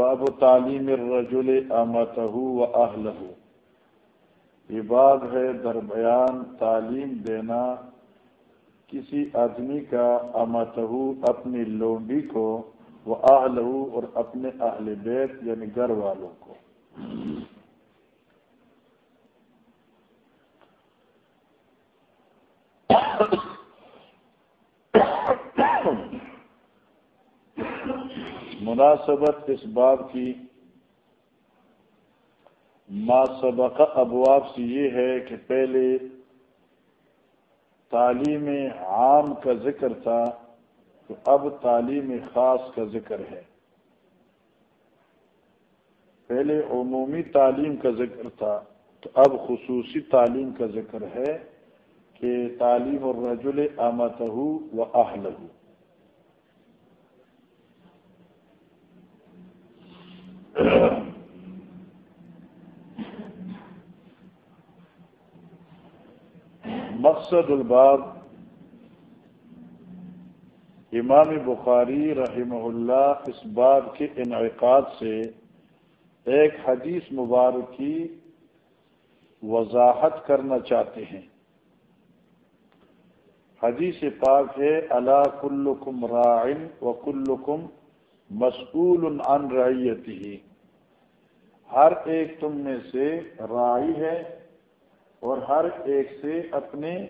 باب تعلیم الرجل امتہ و اہلہ یہ باب ہے درمیان تعلیم دینا کسی آدمی کا امتہ اپنی لونڈی کو وہ اہلہ اور اپنے اہل بیت یعنی گھر والوں کو۔ مناسبت اس باب کی ما سبق ابواب سے یہ ہے کہ پہلے تعلیم عام کا ذکر تھا، تو اب تعلیم خاص کا ذکر ہے۔ پہلے عمومی تعلیم کا ذکر تھا، تو اب خصوصی تعلیم کا ذکر ہے کہ تعلیم الرجل امتہ و اہلہ مقصد الباب امام بخاری رحمہ اللہ اس باب کے انعقاد سے ایک حدیث مبارک کی وضاحت کرنا چاہتے ہیں۔ حدیث پاک ہے اللہ کلکم رائن و کلکم مسئول عن رعیتی ہر ایک تم میں سے رائی ہے اور ہر ایک سے اپنے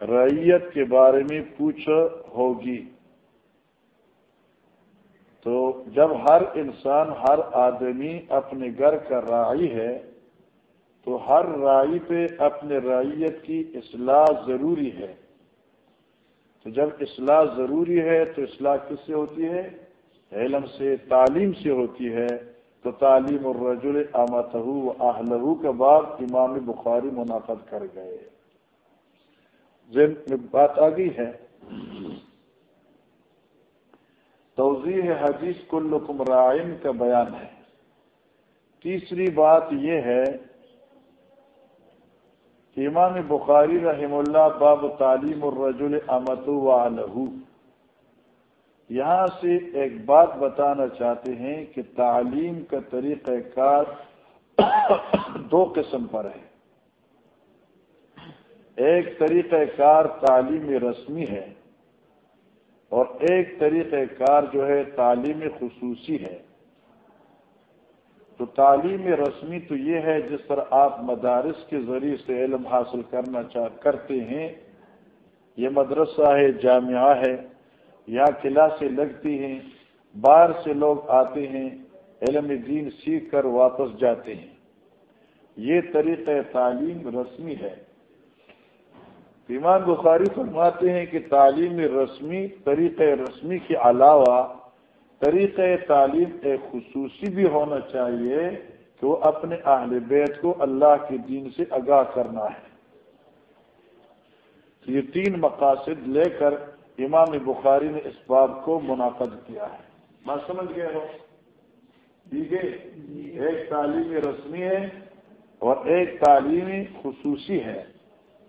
ریت کے بارے میں پوچھ ہوگی۔ تو جب ہر انسان، ہر آدمی اپنے گھر کا رائی ہے، تو ہر رائی پہ اپنے رعیت کی اصلاح ضروری ہے۔ تو جب اصلاح ضروری ہے، تو اصلاح کس سے ہوتی ہے؟ علم سے، تعلیم سے ہوتی ہے۔ تو تعلیم الرجل امتہ و اہلہ کا باب امام بخاری منعقد کر گئے۔ میں بات آ گئی ہے۔ توضیح حدیث کل رائن کا بیان ہے۔ تیسری بات یہ ہے کہ امام بخاری رحم اللہ باب تعلیم الرجل امت و الہ یہاں سے ایک بات بتانا چاہتے ہیں کہ تعلیم کا طریقہ کار دو قسم پر ہے۔ ایک طریقہ کار تعلیم رسمی ہے اور ایک طریقہ کار جو ہے تعلیم خصوصی ہے۔ تو تعلیم رسمی تو یہ ہے جس پر آپ مدارس کے ذریعے سے علم حاصل کرنا چاہ کرتے ہیں۔ یہ مدرسہ ہے، جامعہ ہے۔ یا کلاسیں لگتی ہیں، باہر سے لوگ آتے ہیں، علم دین سیکھ کر واپس جاتے ہیں۔ یہ طریقہ تعلیم رسمی ہے۔ ایمان بخاری فرماتے ہیں کہ تعلیم رسمی، طریقہ رسمی کے علاوہ طریقہ تعلیم ایک خصوصی بھی ہونا چاہیے کہ وہ اپنے اہل بیت کو اللہ کے دین سے آگاہ کرنا ہے۔ یہ تین مقاصد لے کر امام بخاری نے اس باب کو منعقد کیا ہے۔ بات سمجھ گئے ہو؟ ٹھیک ہے؟ ایک تعلیمی رسمی ہے اور ایک تعلیمی خصوصی ہے۔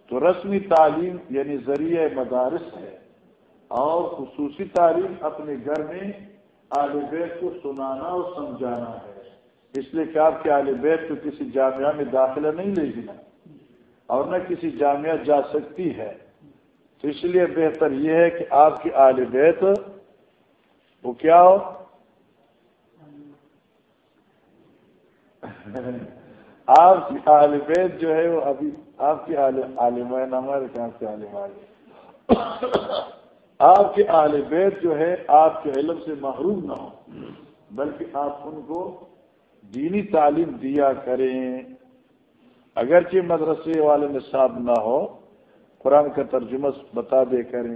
تو رسمی تعلیم یعنی ذریعہ مدارس ہے اور خصوصی تعلیم اپنے گھر میں آل بیت کو سنانا اور سمجھانا ہے۔ اس لیے کہ آپ کے آل بیت کو کسی جامعہ میں داخلہ نہیں لے گی اور نہ کسی جامعہ جا سکتی ہے۔ تو اس لیے بہتر یہ ہے کہ آپ کی آل بیت وہ کیا ہو؟ آپ کی آل بیت جو ہے وہ ابھی آپ کی عالم ہمارے کہاں سے عالم آپ کے آل بیت جو ہے آپ کے علم سے محروم نہ ہو بلکہ آپ ان کو دینی تعلیم دیا کریں۔ اگرچہ مدرسے والے نصاب نہ ہو قرآن کا ترجمہ بتا دے کریں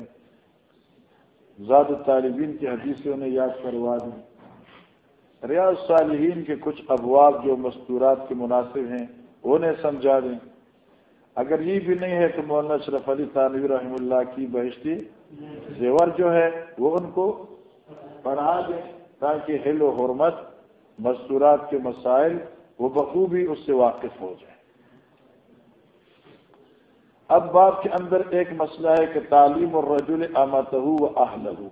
زیادہ طالبین کی حدیثیں انہیں یاد کروا دیں ریاض صالحین کے کچھ ابواب جو مستورات کے مناسب ہیں، انہیں سمجھا دیں۔ اگر یہ بھی نہیں ہے تو مولانا اشرف علی تعلیم رحم اللہ کی بہشتی زیور جو ہے، وہ ان کو پڑھا دیں تاکہ ہل و حرمت، مستورات کے مسائل، وہ بخوبی اس سے واقف ہو جائے اب باپ کے اندر ایک مسئلہ ہے کہ تعلیم اور رجول امت و اہل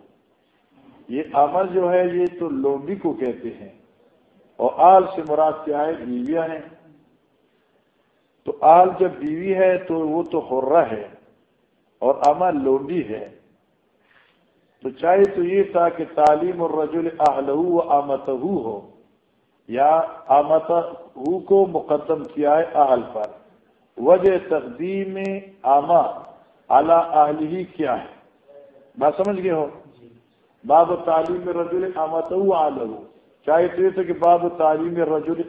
یہ عمل جو ہے، یہ تو لوبی کو کہتے ہیں۔ اور آل سے مراد کیا ہے؟ بیویاں ہیں۔ تو آل جب بیوی ہے تو وہ تو خرہ ہے اور اما لونڈی ہے۔ تو چاہے تو یہ تھا کہ تعلیم اور رجول و آمت ہو، یا آمت کو مقدم کیا ہے اہل پر۔ وجہ تقدیم آما اعلی اہل ہی کیا ہے؟ بات سمجھ گئے ہو؟ باب تعلیم رجول آمت آل چاہے تو یہ تھا کہ باب تعلیم رجول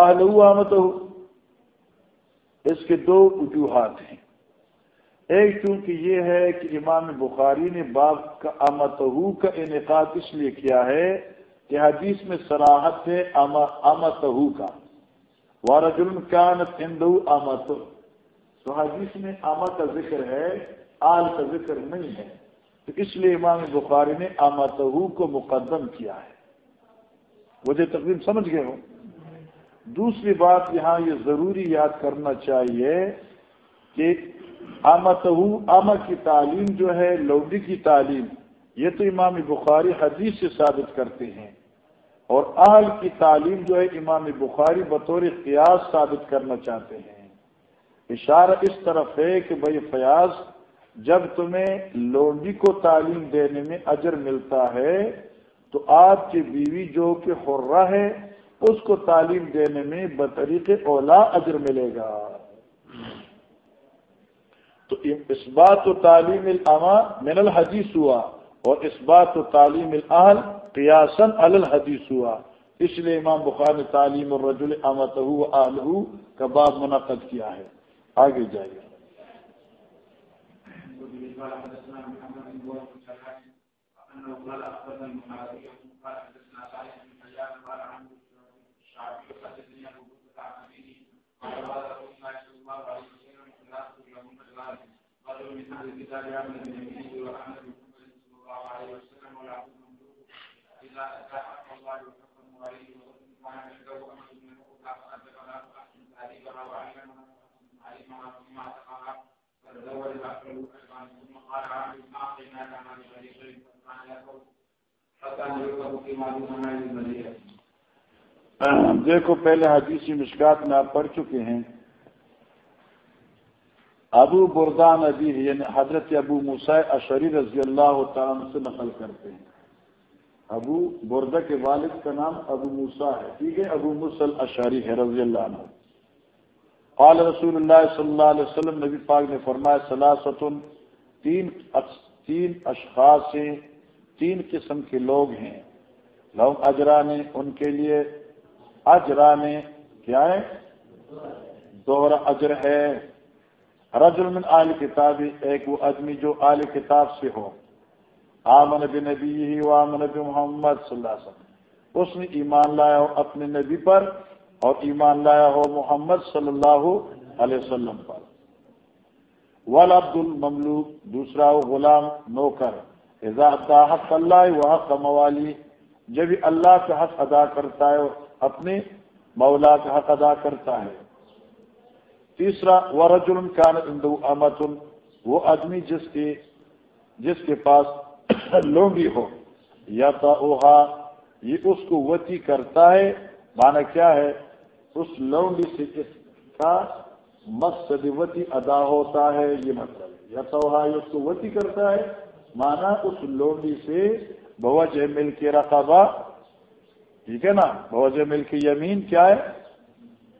آل آمت اس کے دو وجوہات ہیں۔ ایک چونکہ یہ ہے کہ امام بخاری نے باب کا امتہو کا انعقاد اس لیے کیا ہے کہ حدیث میں سراحت ہے امتہو کا. وارج الکانت ہندو امت. تو حدیث میں اما کا ذکر ہے، آل کا ذکر نہیں ہے. تو اس لیے امام بخاری نے امتہو کو مقدم کیا ہے. مجھے تقریب سمجھ گئے ہو؟ دوسری بات یہاں یہ ضروری یاد کرنا چاہیے کہ آمت آما کی تعلیم جو ہے، لوڈی کی تعلیم، یہ تو امام بخاری حدیث سے ثابت کرتے ہیں۔ اور اہل کی تعلیم جو ہے امام بخاری بطور قیاس ثابت کرنا چاہتے ہیں۔ اشارہ اس طرف ہے کہ بھائی فیاض، جب تمہیں لوڈی کو تعلیم دینے میں اجر ملتا ہے، تو آپ کی بیوی جو کہ حرہ ہے، اس کو تعلیم دینے میں بطریق اولا اجر ملے گا۔ تو اس بات و تعلیم العما من الحدیث ہوا اور اس بات و تعلیم الاحل قیاسن الحدیث ہوا۔ اس لیے امام بخار نے تعلیم الرجل امت آلہ کا باب منعقد کیا ہے۔ آگے جائیے۔ محمد قال دیکھو، پہلے حدیثی مشکات میں آپ پڑھ چکے ہیں۔ ابو بردان ابی یعنی حضرت ابو مسائے اشری رضی اللہ تعالیٰ سے نقل کرتے ہیں۔ ابو بردا کے والد کا نام ابو موسا ہے، ٹھیک ہے؟ ابو مسل اشاری ہے، رضی اللہ عنہ۔ قال رسول اللہ صلی اللہ علیہ وسلم، نبی پاک نے فرمایا سلاستن تین تین اشخاص ہیں تین قسم کے لوگ ہیں۔ لوگ اجرانے ان کے لیے اجرانے کیا ہے؟ دوہرا اجر ہے۔ رجل من آل کتابی، ایک وہ آدمی جو آل کتاب سے ہو۔ آمن نبی نبی ہی و آمن نبی محمد صلی اللہ علیہ وسلم۔ اس نے ایمان لایا ہو اپنے نبی پر اور ایمان لایا ہو محمد صلی اللہ علیہ وسلم پر۔ ول عبد المملوک، دوسرا غلام نوکر۔ اضا حق اللہ و حق موالی۔ جب اللہ کا حق ادا کرتا ہے، اپنے مولا کا حق ادا کرتا ہے۔ تیسرا، ورجل کان اندو امتن وہ آدمی جس کے جس کے پاس لونڈی ہو یا تا یہ اس کو وتی کرتا ہے۔ مانا کیا ہے؟ اس لونڈی سے اس کا مقصد وتی ادا ہوتا ہے، یہ مطلب یا تو یہ اس کو وتی کرتا ہے۔ مانا اس لونڈی سے بوجہ مل کے رقبہ۔ ٹھیک ہے نا؟ بوجہ مل کے یمین کیا ہے؟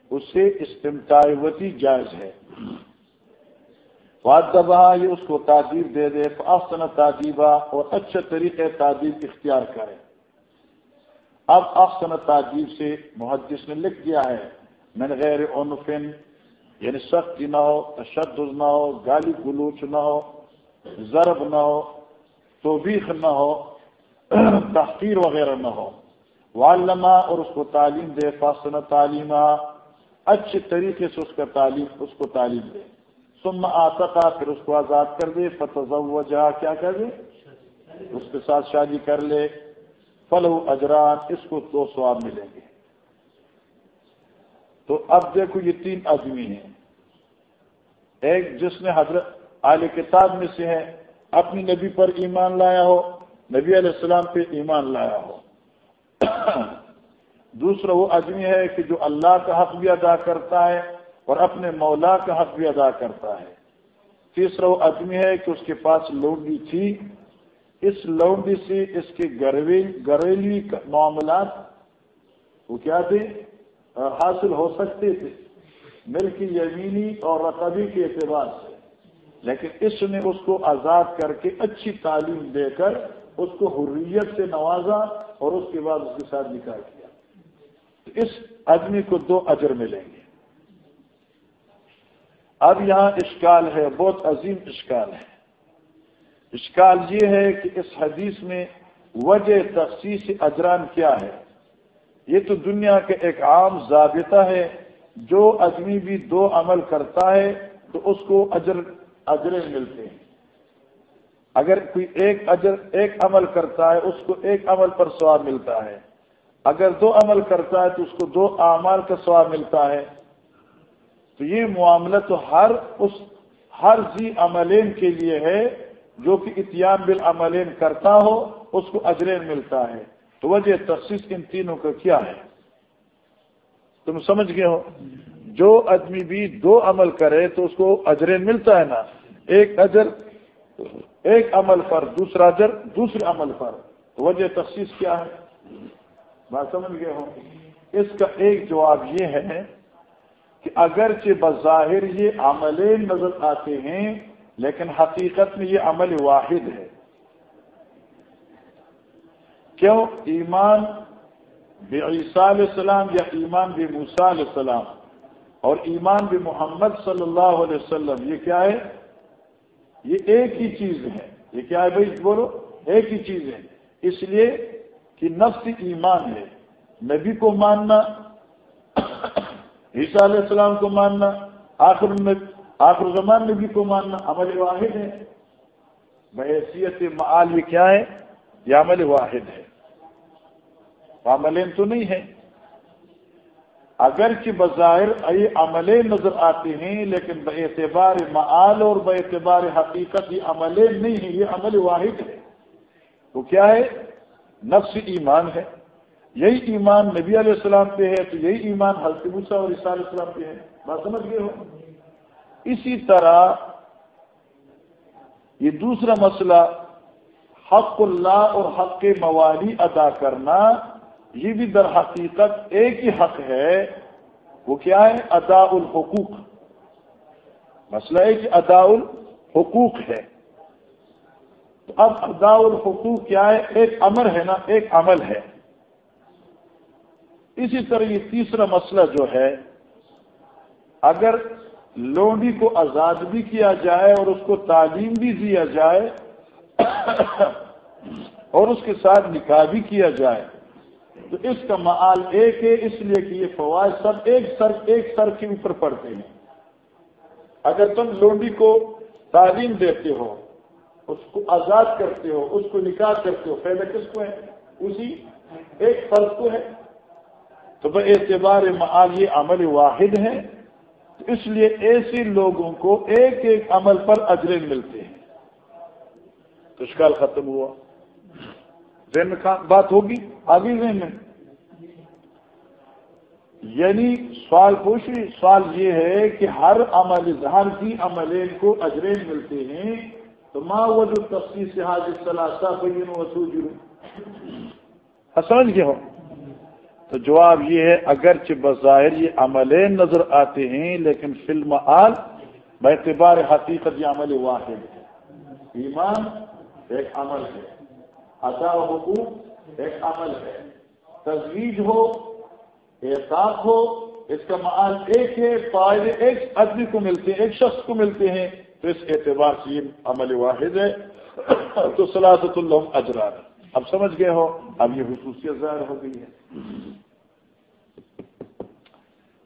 اس سے استمتاوتی جائز ہے۔ واد یہ اس کو تعدیب دے دے آسن تعدیبہ اور اچھے طریقے تعدیب اختیار کرے۔ اب آسن تعدیب سے محدث نے لکھ دیا ہے میں نے غیر عنفن یعنی سختی نہ ہو، تشدد نہ ہو، گالی گلوچ نہ ہو، ضرب نہ ہو، توبیخ نہ ہو، تحقیر وغیرہ نہ ہو۔ والما اور اس کو تعلیم دے فاصن تعلیمہ، اچھے طریقے سے اس کا تعلیم، اس کو تعلیم دے۔ سم آتا پھر اس کو آزاد کر دے فتح کیا کر دے؟ اس کے ساتھ شادی کر لے۔ فلو اجران، اس کو دو سواب ملیں گے۔ تو اب دیکھو، یہ تین آدمی ہیں۔ ایک جس نے حضرت اعلی کتاب میں سے ہے، اپنی نبی پر ایمان لایا ہو، نبی علیہ السلام پہ ایمان لایا ہو۔ دوسرا وہ آدمی ہے کہ جو اللہ کا حق بھی ادا کرتا ہے اور اپنے مولا کا حق بھی ادا کرتا ہے۔ تیسرا وہ آدمی ہے کہ اس کے پاس لونڈی تھی۔ اس لونڈی سے اس کے گھریلو معاملات وہ کیا تھے؟ حاصل ہو سکتے تھے۔ ملکی یمینی اور رقبی کے اعتبار سے۔ لیکن اس نے اس کو آزاد کر کے اچھی تعلیم دے کر اس کو حریت سے نوازا اور اس کے بعد اس کے ساتھ نکاح کیا۔ اس آدمی کو دو اجر ملیں گے۔ اب یہاں اشکال ہے، بہت عظیم اشکال ہے۔ اشکال یہ ہے کہ اس حدیث میں وجہ تخصیص اجران کیا ہے۔ یہ تو دنیا کا ایک عام ضابطہ ہے، جو آدمی بھی دو عمل کرتا ہے تو اس کو اجر، اجرے ملتے ہیں۔ اگر کوئی ایک اجر، ایک عمل کرتا ہے، اس کو ایک عمل پر سواب ملتا ہے۔ اگر دو عمل کرتا ہے تو اس کو دو اعمال کا سواب ملتا ہے۔ تو یہ معاملہ تو ہر اس ہر زی عملین کے لیے ہے جو کہ اتیام بالعملین کرتا ہو، اس کو اجرین ملتا ہے۔ تو وجہ تخصیص ان تینوں کا کیا ہے؟ تم سمجھ گئے ہو؟ جو آدمی بھی دو عمل کرے تو اس کو اجرین ملتا ہے نا۔ ایک اجر، ایک عمل پر، دوسرا اجر دوسرے عمل پر۔ تو وجہ تخصیص کیا ہے؟ بات سمجھ گئے ہو؟ اس کا ایک جواب یہ ہے کہ اگرچہ بظاہر یہ عمل نظر آتے ہیں، لیکن حقیقت میں یہ عمل واحد ہے۔ کیوں؟ ایمان بے عیسیٰ علیہ السلام یا ایمان بے موسیٰ علیہ السلام؟ اور ایمان بے محمد صلی اللہ علیہ وسلم، یہ کیا ہے؟ یہ ایک ہی چیز ہے۔ یہ کیا ہے بھائی؟ بولو، ایک ہی چیز ہے۔ اس لیے کہ نفس ایمان ہے۔ نبی کو ماننا عیسیٰ علیہ السلام کو ماننا، آخر آخر زمان نبی کو ماننا عمل واحد ہے۔ بحیثیت معال یہ کیا ہے؟ یہ عمل واحد ہے۔ عملین تو نہیں ہے۔ اگرچہ بظاہر یہ عملے نظر آتے ہیں، لیکن بے اعتبار معال اور بے اعتبار حقیقت یہ عملے نہیں ہے یہ عمل واحد ہے۔ تو کیا ہے؟ نفس ایمان ہے۔ یہی ایمان نبی علیہ السلام پہ ہے، تو یہی ایمان حلقہ اور عیسیٰ علیہ السلام پہ ہے۔ بات سمجھ گئے ہو؟ اسی طرح یہ دوسرا مسئلہ، حق اللہ اور حق موالی ادا کرنا، یہ بھی در حقیقت ایک ہی حق ہے۔ وہ کیا ہے؟ ادا الحقوق۔ مسئلہ ہے کہ ادا الحقوق ہے۔ تو اب ادا الحقوق کیا ہے؟ ایک امر ہے نا، ایک عمل ہے۔ اسی طرح یہ تیسرا مسئلہ جو ہے، اگر لونڈی کو آزاد بھی کیا جائے اور اس کو تعلیم بھی دیا جائے اور اس کے ساتھ نکاح بھی کیا جائے، تو اس کا معال ایک ہے، اس لیے کہ یہ فوائد سب ایک سر ایک سر کے اوپر پڑتے ہیں۔ اگر تم لونڈی کو تعلیم دیتے ہو، اس کو آزاد کرتے ہو، اس کو نکاح کرتے ہو پہلے کس کو ہے؟ اسی ایک فرض کو ہے۔ تو بے اعتبار معال یہ عمل واحد ہے، تو اس لیے ایسے لوگوں کو ایک ایک عمل پر اجرے ملتے ہیں۔ تو اشکال ختم ہوا۔ ذہن میں بات ہوگی؟ آگے ذہن میں۔ یعنی سوال پوچھی سوال یہ ہے کہ ہر عمل ہر کی عمل کو اجرین ملتے ہیں، تو ماں وہ جو تفصیل سے حاضر صلاح سمجھ گئے جی ہو۔ تو جواب یہ ہے، اگرچہ بظاہر یہ عمل نظر آتے ہیں، لیکن فلم آل اعتبار حقیقت یہ عمل واحد ہے۔ ایمان ایک عمل ہے، ادا حقوق ایک عمل ہے۔ تجویز ہو، احساس ہو، اس کا معال ایک ہے، فائدے ایک آدمی کو ملتے ہیں، ایک شخص کو ملتے ہیں، تو اس اعتبار سے یہ عمل واحد ہے۔ تو سلاست اللہ اجرار اب سمجھ گئے ہو، اب یہ خصوصیت ظاہر ہو گئی ہے۔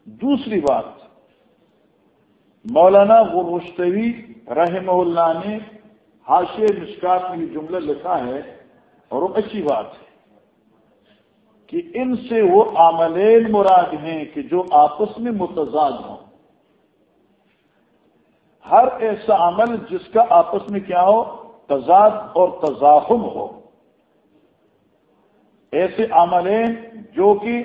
دوسری بات، مولانا غرشتوی رحمہ اللہ نے حاشی مشکات میں جملہ لکھا ہے، اور وہ اچھی بات ہے کہ ان سے وہ عملین مراد ہیں کہ جو آپس میں متضاد ہوں۔ ہر ایسا عمل جس کا آپس میں کیا ہو، تضاد اور تزاحم ہو۔ ایسے عمل ہیں جو کہ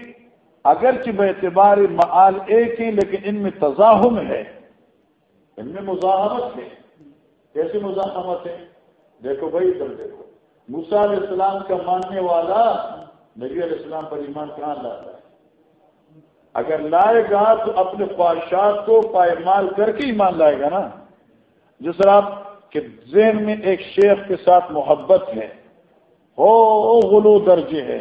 اگرچہ اعتبار معال ایک ہیں لیکن ان میں تزاہم ہے۔ ان میں مزاحمت ہے۔ کیسے مزاحمت ہے؟ دیکھو بھائی ادھر دیکھو۔ موسا علیہ السلام کا ماننے والا نبی علیہ السلام پر ایمان کہاں لاتا ہے؟ اگر لائے گا تو اپنے خواہشات کو پائمال کر کے ایمان لائے گا نا۔ جس طرح کہ ذہن میں ایک شیخ کے ساتھ محبت ہے۔ ہو غلو درجے ہے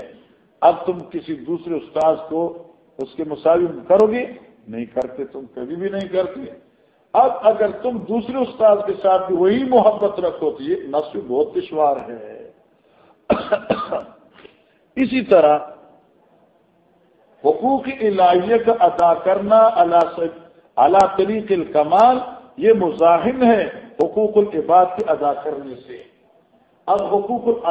اب تم کسی دوسرے استاذ کو اس کے مساوی کرو گے؟ نہیں کرتے تم، کبھی بھی نہیں کرتے۔ اب اگر تم دوسرے استاد کے ساتھ بھی وہی محبت رکھو تو یہ نصب بہت دشوار ہے۔ اسی طرح حقوق الہیت ادا کرنا اللہ طریق الکمال یہ مزاحم ہے حقوق العباد کے ادا کرنے سے۔ اب حقوق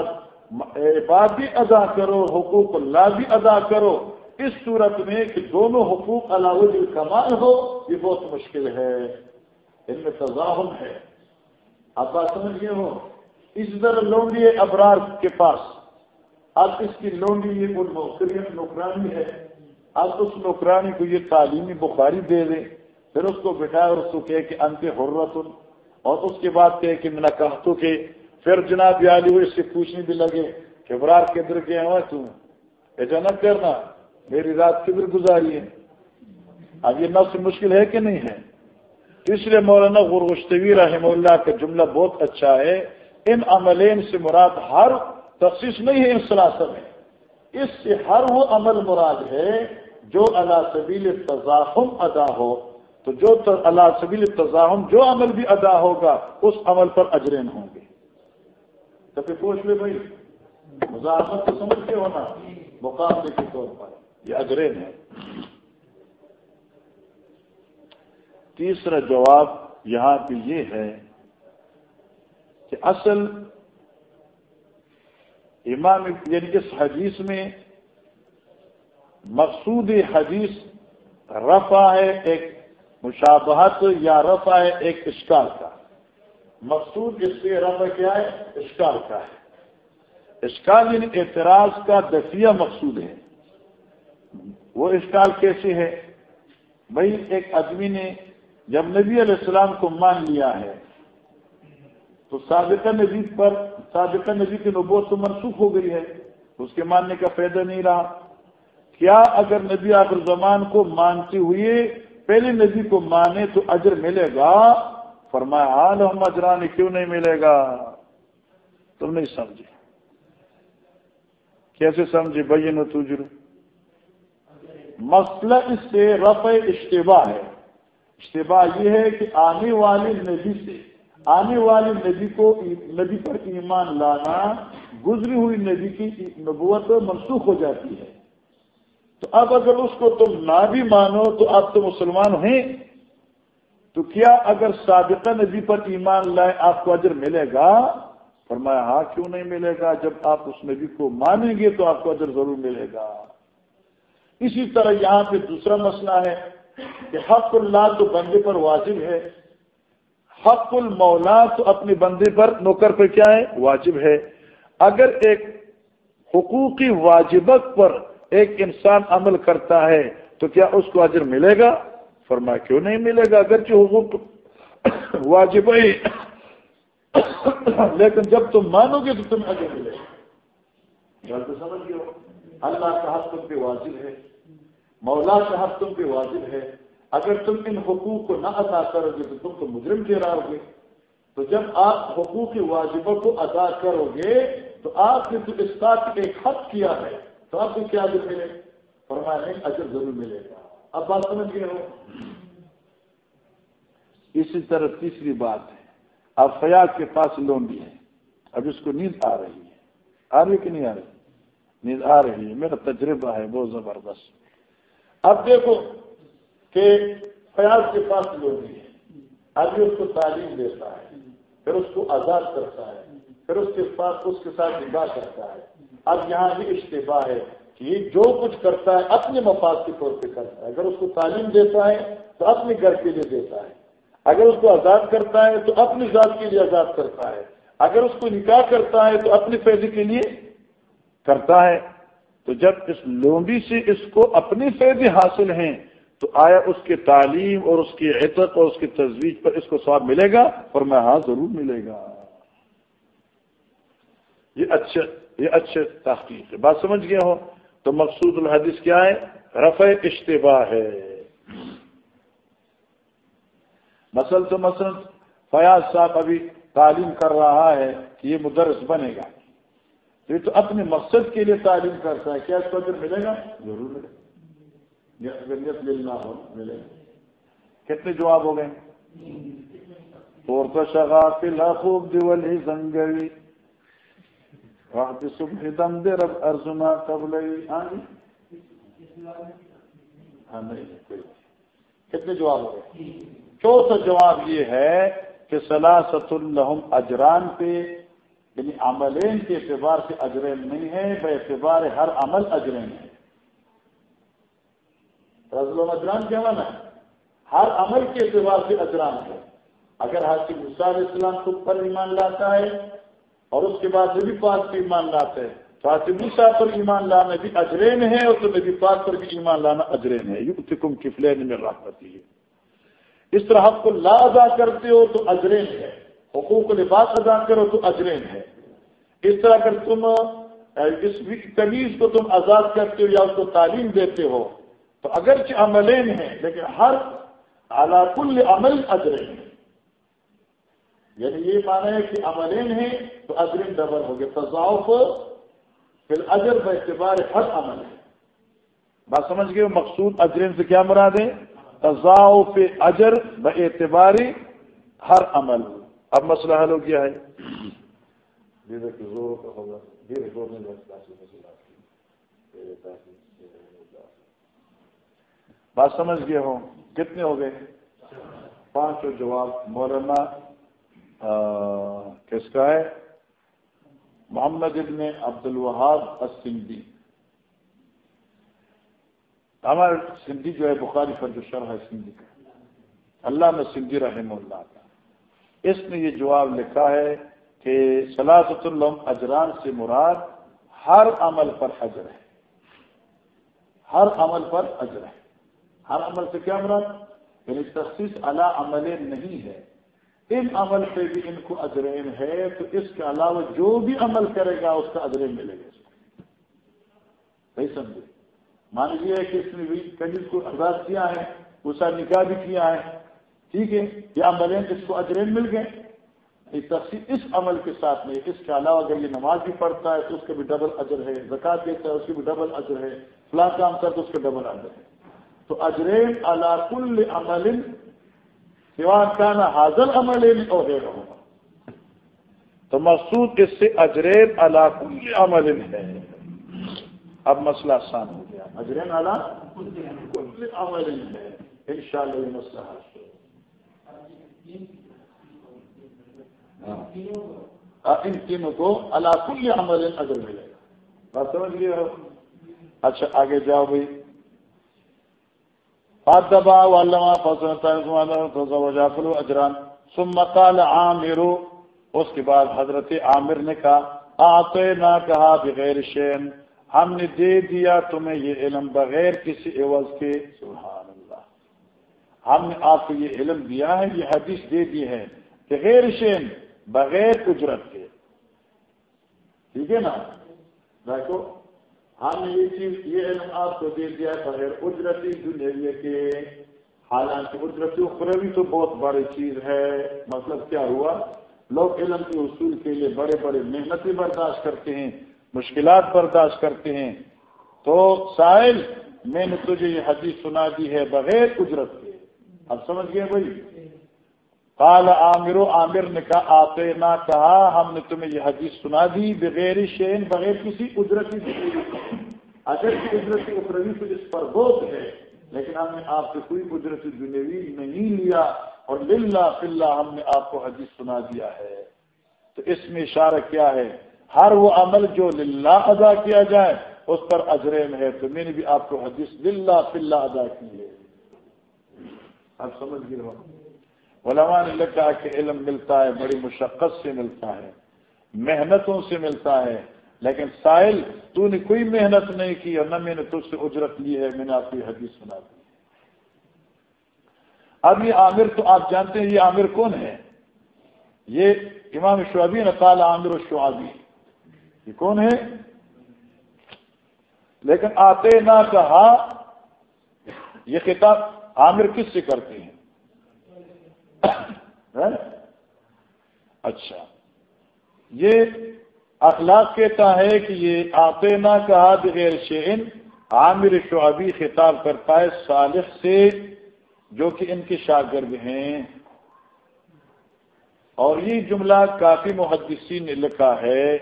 عباد بھی ادا کرو، حقوق اللہ بھی ادا کرو۔ اس صورت میں کہ دونوں حقوق علاوہ الکمال ہو، یہ بہت مشکل ہے۔ ان میں تضاہم ہے۔ آپ بات سمجھیے ہو؟ اس طرح لونڈی ابرار کے پاس۔ اب اس کی لونڈی یہ نوکری، نوکرانی ہے۔ اب اس نوکرانی کو یہ تعلیمی بخاری دے دیں۔ پھر اس کو بٹھائے اور اس کو کہ انت حرت اور اس کے بعد کہ کہ میں کہتوں کے پھر جناب علی ہوئی اس سے پوچھنے بھی لگے کہ برار کدھر کے ہوا تم ایسا نہ کرنا میری رات کدھر گزاری ہے؟ اب یہ نفس مشکل ہے کہ نہیں ہے؟ اس لیے مولانا غرغشتوی رحم اللہ کا جملہ بہت اچھا ہے۔ ان عملین سے مراد ہر تخصیص نہیں ہے، ان سلاسل میں اس سے ہر وہ عمل مراد ہے جو اللہ سبیل تضاحم ادا ہو۔ تو جو اللہ سبیل تضاحم جو عمل بھی ادا ہوگا، اس عمل پر اجرین ہوں گے۔ تو پھر پوچھ لے بھائی مزاحمت کو سمجھ کے ہونا مقابلے کے طور پر۔ یہ اجرین ہے تیسرا جواب یہاں پہ یہ ہے کہ اصل امام یعنی اس حدیث میں مقصود حدیث رفع ہے ایک مشابہت یا رفع ہے ایک اشکال کا۔ مقصود اس سے رفع کیا ہے؟ اشکال کا ہے۔ اشکال یعنی اعتراض کا دفیہ مقصود ہے۔ وہ اشکال کیسے ہے؟ بھائی، ایک آدمی نے جب نبی علیہ السلام کو مان لیا ہے، تو سابقہ نبی پر، سابقہ نبی کی نبوت تو منسوخ ہو گئی ہے۔ اس کے ماننے کا فائدہ نہیں رہا۔ کیا اگر نبی آخر زمان کو مانتے ہوئے پہلے نبی کو مانے تو اجر ملے گا؟ فرمایا حال ہم اجران، کیوں نہیں ملے گا؟ تم نہیں سمجھے۔ کیسے سمجھے؟ بھائی نو تجرو مسئلہ اس سے رفع اشتباہ ہے۔ اشتباہ یہ ہے کہ آنے والے نبی سے، آنے والے نبی کو نبی پر ایمان لانا، گزری ہوئی نبی کی نبوت منسوخ ہو جاتی ہے۔ تو اب اگر اس کو تم نہ بھی مانو، تو اب تو مسلمان ہیں۔ تو کیا اگر سابقہ نبی پر ایمان لائے آپ کو اجر ملے گا؟ فرمایا ہاں کیوں نہیں ملے گا؟ جب آپ اس نبی کو مانیں گے تو آپ کو اجر ضرور ملے گا۔ اسی طرح یہاں پہ دوسرا مسئلہ ہے کہ حق اللہ تو بندے پر واجب ہے۔ حق المولا تو اپنے بندے پر نوکر پر کیا ہے؟ واجب ہے۔ اگر ایک حقوقی واجبت پر ایک انسان عمل کرتا ہے تو کیا اس کو اجر ملے گا؟ فرما کیوں نہیں ملے گا، اگرچہ حقوق واجب ہے۔ لیکن جب تم مانو گے تو تمہیں اجر ملے گا۔ سمجھ گئے اللہ کا حق تم پہ واجب ہے۔ مولا کا حق تم پہ واجب ہے۔ اگر تم ان حقوق کو نہ ادا کرو گے تو تم تو مجرم ٹھہراؤ گے۔ تو جب آپ حقوق کی واجبوں کو ادا کرو گے تو آپ نے تو اس بات ایک حق کیا ہے۔ تو آپ کو کیا بھی ملے؟ فرمایا نہیں، اجر ضرور ملے گا۔ اب بات سمجھ گئے ہو؟ اسی طرح تیسری بات ہے، اب فیاض کے پاس لون بھی ہے، اب اس کو نیند آ رہی ہے۔ آ رہی کہ نہیں آ رہی؟ نیند آ رہی ہے۔ میرا تجربہ ہے، بہت زبردست۔ اب دیکھو کہ فیاض کے پاس لوگ بھی ہیں ابھی اس کو تعلیم دیتا ہے، پھر اس کو آزاد کرتا ہے، پھر اس کے پاس اس کے ساتھ نگاہ کرتا ہے۔ اب یہاں بھی اشتباہ ہے۔ کہ جو کچھ کرتا ہے اپنے مفاد کے طور پہ کرتا ہے۔ اگر اس کو تعلیم دیتا ہے تو اپنے گھر کے لیے دیتا ہے۔ اگر اس کو آزاد کرتا ہے تو اپنی ذات کے لیے آزاد کرتا ہے۔ اگر اس کو نکاح کرتا ہے تو اپنے پیسے کے لیے کرتا ہے۔ تو جب اس لومبی سے اس کو اپنے فائدے حاصل ہیں تو آیا اس کی تعلیم اور اس کی عطق اور اس کی تجویز پر اس کو سواب ملے گا؟ اور میں ہاں ضرور ملے گا۔ یہ اچھا یہ اچھے تحقیق ہے۔ بات سمجھ گئے ہو؟ تو مقصود الحدیث کیا ہے؟ رفع اشتباہ ہے۔ مسل تو مثلاً فیاض صاحب ابھی تعلیم کر رہا ہے کہ یہ مدرس بنے گا۔ یہ تو اپنے مقصد کے لیے تعلیم کرتا ہے۔ کیا اس کو ملے گا؟ ضرور ملے گا۔ ملے گا۔ کتنے جواب ہو گئے؟ اور تو شگا خوب دیول ہی زنگوی۔ صبح دم دے، رب ارزما قبل ہاں، کتنے جواب ہو گئے؟ چوتھا جواب یہ ہے کہ سلاست الحم اجران پہ یعنی عملین کے اعتبار سے اجرین نہیں ہے، بے اعتبار ہر عمل اجرین ہے۔ رضل اجران کیا مانا ہے؟ ہر عمل کے اعتبار سے اجران ہے۔ اگر حاصل مثال اسلام خود پر ایمان لاتا ہے اور اس کے بعد نبی پاک پر ایمان لاتا ہے تو حاصل پر ایمان لانا بھی اجرین ہے اور تو نبی پاک پر بھی ایمان لانا اجرین ہے۔ یہ کم کفلین میں راہتی ہے اس طرح حق کو لا ادا کرتے ہو تو اجرین ہے۔ حقوق لباس ادا کرو تو اجرین ہے۔ اس طرح اگر تم اس تمیز کو تم آزاد کرتے ہو یا اس کو تعلیم دیتے ہو، تو اگرچہ عملین ہیں، لیکن ہر اعلی کل عمل اجرین ہے۔ یعنی یہ مانا ہے کہ عملین ہیں تو اجرین ڈبل ہو گئے تضاف پھر اجر کا اعتبار ہر عمل ہے۔ بات سمجھ گئے مقصود اجرین سے کیا مراد ہے؟ تضاف اجر ب اعتباری ہر عمل۔ اب مسئلہ حل ہو گیا ہے۔ بات سمجھ گئے ہوں؟ کتنے ہو گئے؟ پانچ جواب مولانا کس کا ہے؟ محمد ابن عبد الوہاب السندھی۔ ہمارے سندھی جو ہے، بخاری پر جو شرح ہے، سندھی کا۔ اللہ میں سندھی رحم اللہ کا۔ اس نے یہ جواب لکھا ہے کہ سلاست الم اجران سے مراد ہر عمل پر اجر ہے۔ ہر عمل پر اجر ہے۔ ہر عمل سے کیا مراد؟ یعنی تخصیص اللہ عمل نہیں ہے۔ ان عمل سے بھی ان کو اجرین ہے، تو اس کے علاوہ جو بھی عمل کرے گا، اس کا اجرین ملے گا صحیح سمجھے؟ مان لیجیے کہ اس نے بھی کبھی کو آزاد کیا ہے اسا نکاح بھی کیا ہے، ٹھیک ہے، یہ عملین اس کو اجرین مل گئے۔ تفصیل اس عمل کے ساتھ میں اس کے علاوہ اگر یہ نماز بھی پڑھتا ہے تو اس کا بھی ڈبل اجر ہے، زکات دیتا ہے اس کی بھی ڈبل اجر ہے، فلاں کام کرتا تو اس کا ڈبل اجر ہے۔ تو اجرین اللہ کل عمل سوا کا نا حاضر عمل او اور تو مقصود اس سے اجرین اللہ کل عمل ہے۔ اب مسئلہ آسان ہو گیا۔ اجرین کل عمل ہے۔ ان شاء اللہ یہ مسئلہ ہاں۔, ہاں۔ ان تینوں کو اللہ کل عمل اجر ملے گا۔ بات سمجھ گئے ہو؟ اچھا آگے جاؤ بھائی۔ بات دبا علامہ فصل جعفر اجران. ثم قال عامر، اس کے بعد حضرت عامر نے کہا آتے نہ کہا بغیر شین، ہم نے دے دیا تمہیں یہ علم بغیر کسی عوض کے. سبحان اللہ ہم نے آپ کو یہ علم دیا ہے، یہ حدیث دے دی ہے کہ غیر شین، بغیر اجرت کے. ٹھیک ہے نا؟ دیکھو ہم نے یہ چیز یہ علم آپ کو دے دیا بغیر اجرتی دنیا کے حالانکہ اجرتی اخروی تو بہت بڑی چیز ہے۔ مطلب کیا ہوا؟ لوگ علم کے اصول کے لیے بڑے بڑے محنتیں برداشت کرتے ہیں، مشکلات برداشت کرتے ہیں۔ تو ساحل میں نے تجھے یہ حدیث سنا دی ہے بغیر اجرت کے۔ اب سمجھ گئے بھائی؟ کال عامر و عامر نے کہا، آتے نہ کہا، ہم نے تمہیں یہ حدیث سنا دی، بغیر شین، بغیر کسی اجرتی اگر کی اجرتی اخروی تو اس پر بہت ہے، لیکن ہم نے آپ سے کوئی اجرتی دنوی نہیں لیا، اور للہ فلّہ ہم نے آپ کو حدیث سنا دیا ہے۔ تو اس میں اشارہ کیا ہے؟ ہر وہ عمل جو للہ ادا کیا جائے، اس پر اجرین ہے۔ تو میں نے بھی آپ کو حدیث للہ فلّہ ادا کی ہے۔ آپ سمجھ گئے ہو؟ علماء نے لکھا کہ علم ملتا ہے، بڑی مشقت سے ملتا ہے، محنتوں سے ملتا ہے، لیکن سائل، تو نے کوئی محنت نہیں کی اور نہ میں نے تجھ سے اجرت لی ہے، میں نے آپ کی حدیث سنا دی۔ اب یہ عامر تو آپ جانتے ہیں، یہ عامر کون ہے؟ یہ امام شعبی نقال عامر و شعبی یہ کون ہے؟ لیکن آتے نہ کہا، یہ خطاب عامر کس سے کرتے ہیں؟ اچھا۔ یہ اخلاق کہتا ہے کہ یہ آتے نہ کہا بغیر شین عامر شعبی خطاب کرتا ہے صالح سے جو کہ ان کے شاگرد ہیں۔ اور یہ جملہ کافی محدثین نے لکھا ہے،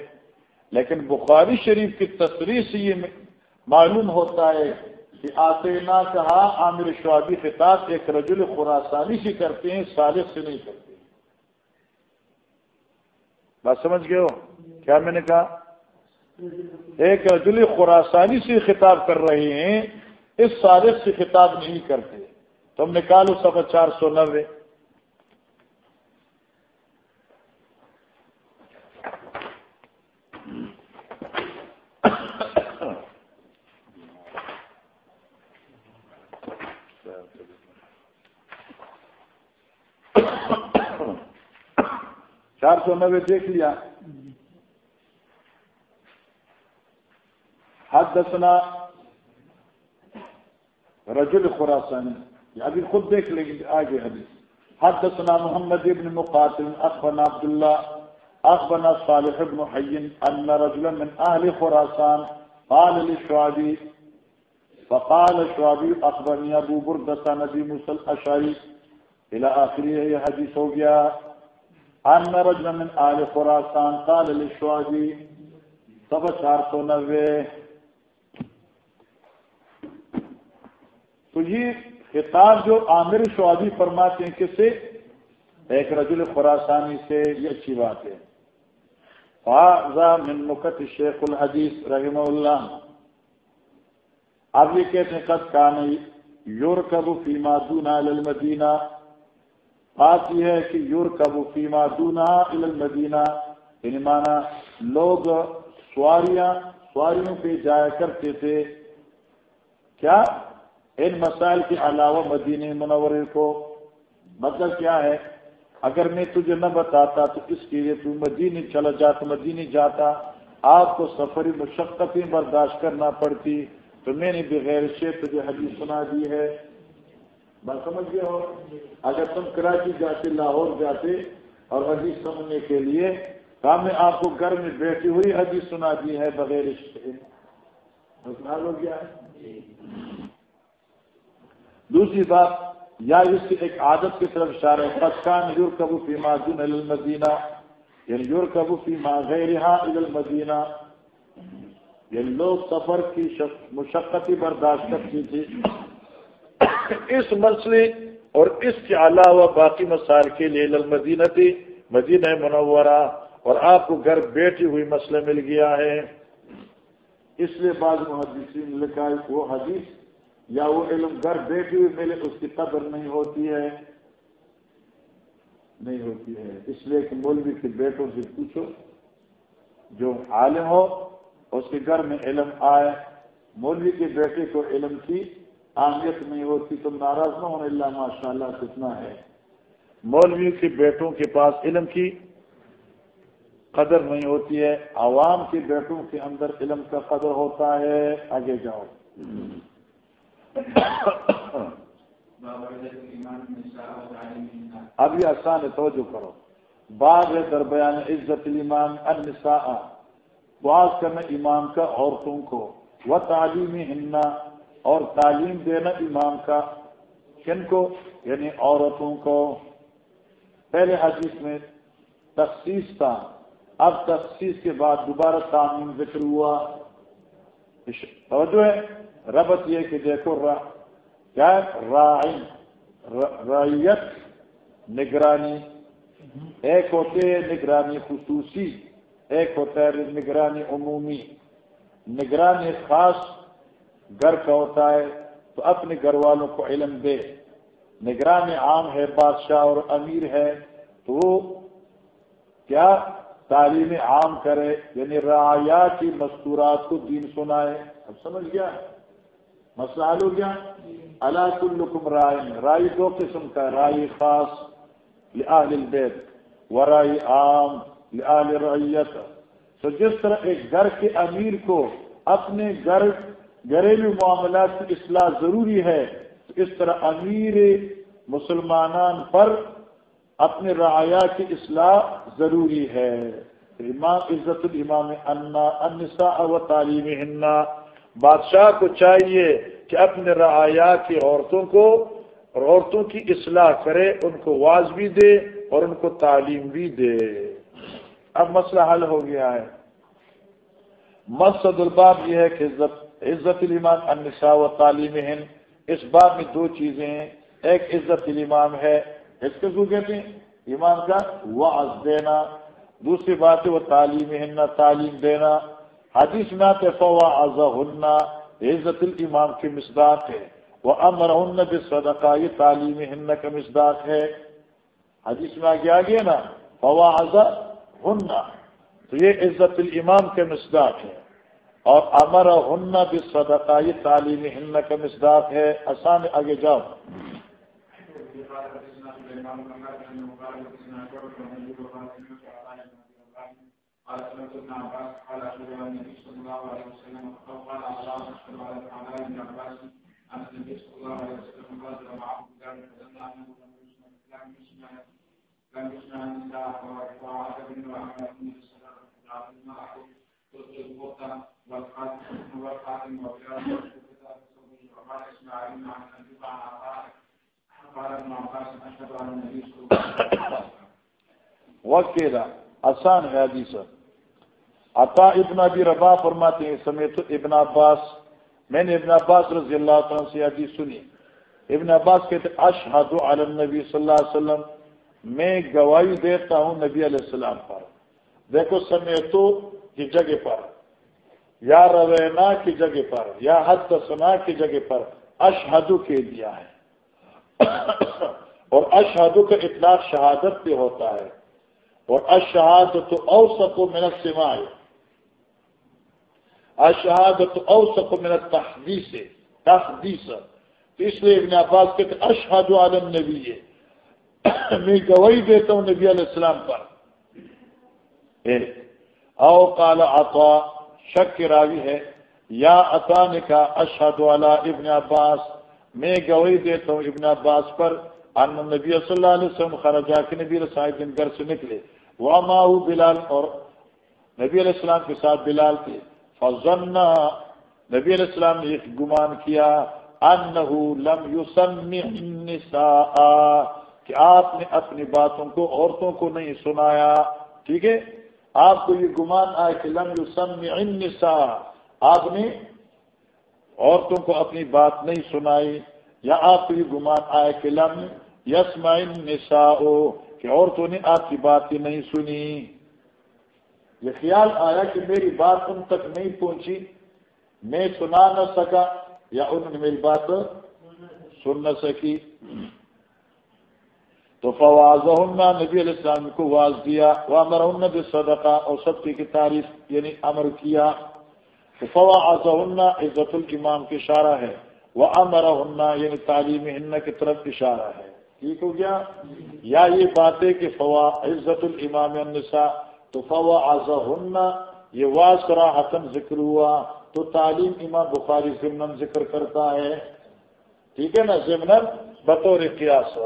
لیکن بخاری شریف کی تصریح سے یہ معلوم ہوتا ہے کہ آتے نہ کہا عامر شعبی خطاب ایک رجل خوراسانی سے کرتے ہیں، صالح سے نہیں کرتے۔ بات سمجھ گئے ہو؟ کیا میں نے کہا؟ ایک رجل خوراسانی سے خطاب کر رہے ہیں، اس صالح سے خطاب نہیں کرتے۔ تم نکالو سفر چار سو نوے۔ چار سو نوے دیکھ لیا۔ حد دسنا رجل خوراسانی ابھی خود دیکھ لیں گے آگے حدیث۔ حدثنا محمد ابن مقاتل، اخبرنا عبد الله اخبرنا صالح بن حي ان رجلا من اهل خراسان قال للشعبي فقال الشعبي اخبرني ابو برده نبي موسى الاشعري الى اخره یہ حدیث ہو گیا۔ ان رجلا من اهل خراسان قال للشعبي سب چار سو نوے. تو یہ خطاب جو عامر شعبی فرماتے ہیں کس سے؟ ایک رجل خراسانی سے، یہ اچھی بات ہے۔ من مکت شیخ الحدیث رحمہ اللہ۔ اب یہ کہتے ہیں، قد کان یور کبو فیما دونا المدینہ بات یہ ہے کہ یور کبو فیما دونا المدینہ یعنی مانا لوگ سواریاں، سواریوں پہ جایا کرتے تھے۔ کیا؟ ان مسائل کے علاوہ مدینہ منورے کو؟ مطلب کیا ہے؟ اگر میں تجھے نہ بتاتا تو اس کے لیے تو مدینہ چلا جاتا، مدینہ جاتا۔ آپ کو سفری مشقتیں برداشت کرنا پڑتی۔ تو میں نے بغیر سے تجھے حدیث سنا دی ہے۔ بات سمجھ گئے ہو؟ اگر تم کراچی جاتے، لاہور جاتے اور حدیث سننے کے لیے کام میں آپ کو گھر میں بیٹھی ہوئی حدیث سنا دی ہے بغیر ہو گیا۔ دوسری بات، یا اس کی ایک عادت کی طرف اشارہ ہے یور کبو فیما دون المدینہ یعنی یور کبو فیما غیر المدینہ۔ یعنی لوگ سفر کی مشقتی برداشت کرتی تھی اس مسئلے اور اس کے علاوہ باقی مسائل کے لیے المدینہ تھی مدینہ منورہ اور آپ کو گھر بیٹھی ہوئی مسئلہ مل گیا ہے۔ اس لیے بعض محدثین نے لکھا ہے وہ حدیث یا وہ علم گھر بیٹھی ہوئی ملے، اس کی قدر نہیں ہوتی ہے۔ نہیں ہوتی ہے۔ اس لیے کہ مولوی کے بیٹوں سے پوچھو، جو عالم ہو، اس کے گھر میں علم آئے۔ مولوی کے بیٹے کو علم کی اہمیت نہیں ہوتی، تم ناراض نہ ہونے، اللہ ماشاء اللہ کتنا ہے۔ مولوی کے بیٹوں کے پاس علم کی قدر نہیں ہوتی ہے۔ عوام کے بیٹوں کے اندر علم کا قدر ہوتا ہے۔ آگے جاؤ۔ اب یہ آسان ہے، توجہ کرو۔ بعض ہے دربیان عزت المان النساء۔ بعض کرنا امام کا، عورتوں کو۔ وہ تعلیمی ہننا اور تعلیم دینا امام کا، کن کو؟ یعنی عورتوں کو۔ پہلے حدیث میں تخصیص تھا، اب تخصیص کے بعد دوبارہ تعلیم ذکر ہوا۔ توجہ ہے، ربط یہ کہ دیکھو کیا رعیت، نگرانی۔ ایک ہوتے ہے نگرانی خصوصی، ایک ہوتا ہے نگرانی عمومی۔ نگرانی خاص گھر کا ہوتا ہے تو اپنے گھر والوں کو علم دے۔ نگرانی عام ہے، بادشاہ اور امیر ہے تو کیا تعلیم عام کرے؟ یعنی رعایا کی مستورات کو دین سنائے۔ اب سمجھ گیا؟ مسئلہ حل ہو گیا؟ اللہ کلکم رائے۔ رائی دو قسم کا رائی خاص لآل البیت و رائی عام لآل رعیت تو جس طرح ایک گھر کے امیر کو اپنے گھر گھریلو معاملات کی اصلاح ضروری ہے، تو اس طرح امیر مسلمانان پر اپنے رعایا کی اصلاح ضروری ہے۔ امام عزت الامام انا انسا و تعلیم ہننا بادشاہ کو چاہیے کہ اپنے رعایا کی عورتوں کو اور عورتوں کی اصلاح کرے، ان کو واز بھی دے اور ان کو تعلیم بھی دے۔ اب مسئلہ حل ہو گیا ہے۔ مقصد الباب یہ ہے کہ عزت عزت الامام النساء و تعلیم ہند اس بات میں دو چیزیں ہیں۔ ایک عزت الامام ہے، اس کو کہتے ہیں؟ ایمان کا وعظ دینا۔ دوسری بات ہے، وہ تعلیم ہننا تعلیم دینا۔ حدیث میں آتے فوا ہننا عزت الامام کی مصداق ہے۔ وہ امر ہن صدقہ یہ تعلیم ہن کا مصداق ہے۔ حدیث میں آگے آگے نا فوا ہننا تو یہ عزت الامام کے مصداق ہے۔ اور امر ہن صدقہ یہ تعلیم ہن کا مصداق ہے آسان آگے جاؤ۔ الإمام محمد وکیلا آسان ہے سر۔ عطا ابن ابی ربا فرماتے ہیں، سمیت ابن عباس۔ میں نے ابن عباس رضی اللہ عنہ سے حدیث سنی۔ ابن عباس کہتے، اشہد عالم نبی صلی اللہ علیہ وسلم، میں گواہی دیتا ہوں نبی علیہ السلام پر۔ دیکھو، سمیتو کی جگہ پر۔ یا روینا کی جگہ پر، یا حد سنا کی جگہ پر اشہدو کے دیا ہے۔ اور اشہادو کا اطلاق شہادت پہ ہوتا ہے۔ اور اشہاد تو اوسط و منت سمائے اشہاد تو اوسط و منت تحدیث۔ تحدیث تو اس لیے ابن عباس کہتے اشہاد عالم نبی ہے میں گواہی دیتا ہوں نبی علیہ السلام پر۔ او کالا عطا شک کے راوی ہے، یا عطا نے کہا اشہد والا ابن عباس، میں گواہی دیتا ہوں ابن عباس پر ان نبی صلی اللہ علیہ وسلم خرجا کے نبی صاحب دن گھر سے نکلے۔ وہ ماہ بلال، اور نبی علیہ السلام کے ساتھ بلال تھے۔ فضن نبی علیہ السلام نے ایک گمان کیا، انہو لم یسمع النساء، کہ آپ نے اپنی باتوں کو، عورتوں کو نہیں سنایا۔ ٹھیک ہے؟ آپ کو یہ گمان آئے کہ لم النساء، آپ نے عورتوں کو اپنی بات نہیں سنائی، یا آپ کو یہ گمان آئے کہ لم یس نسا کہ عورتوں نے آپ کی بات ہی نہیں سنی۔ یہ خیال آیا کہ میری بات ان تک نہیں پہنچی، میں سنا نہ سکا، یا انہوں نے میری بات سن نہ سکی۔ تو فواز نبی علیہ السلام کو واز دیا وہ امر بھی صدقہ اور سب کی تعریف یعنی امر کیا۔ فوا آزا عزت الامام کی اشارہ ہے وہ امرا ہننا یعنی تعلیم ہن کی طرف اشارہ ہے۔ ٹھیک ہو گیا؟ یا یہ بات ہے کہ فوا عزت الامام النساء، تو فوا آزا یہ واضح کرا ذکر ہوا، تو تعلیم امام بخاری ضمن ذکر کرتا ہے۔ ٹھیک ہے نا ضمن بطور قیاس۔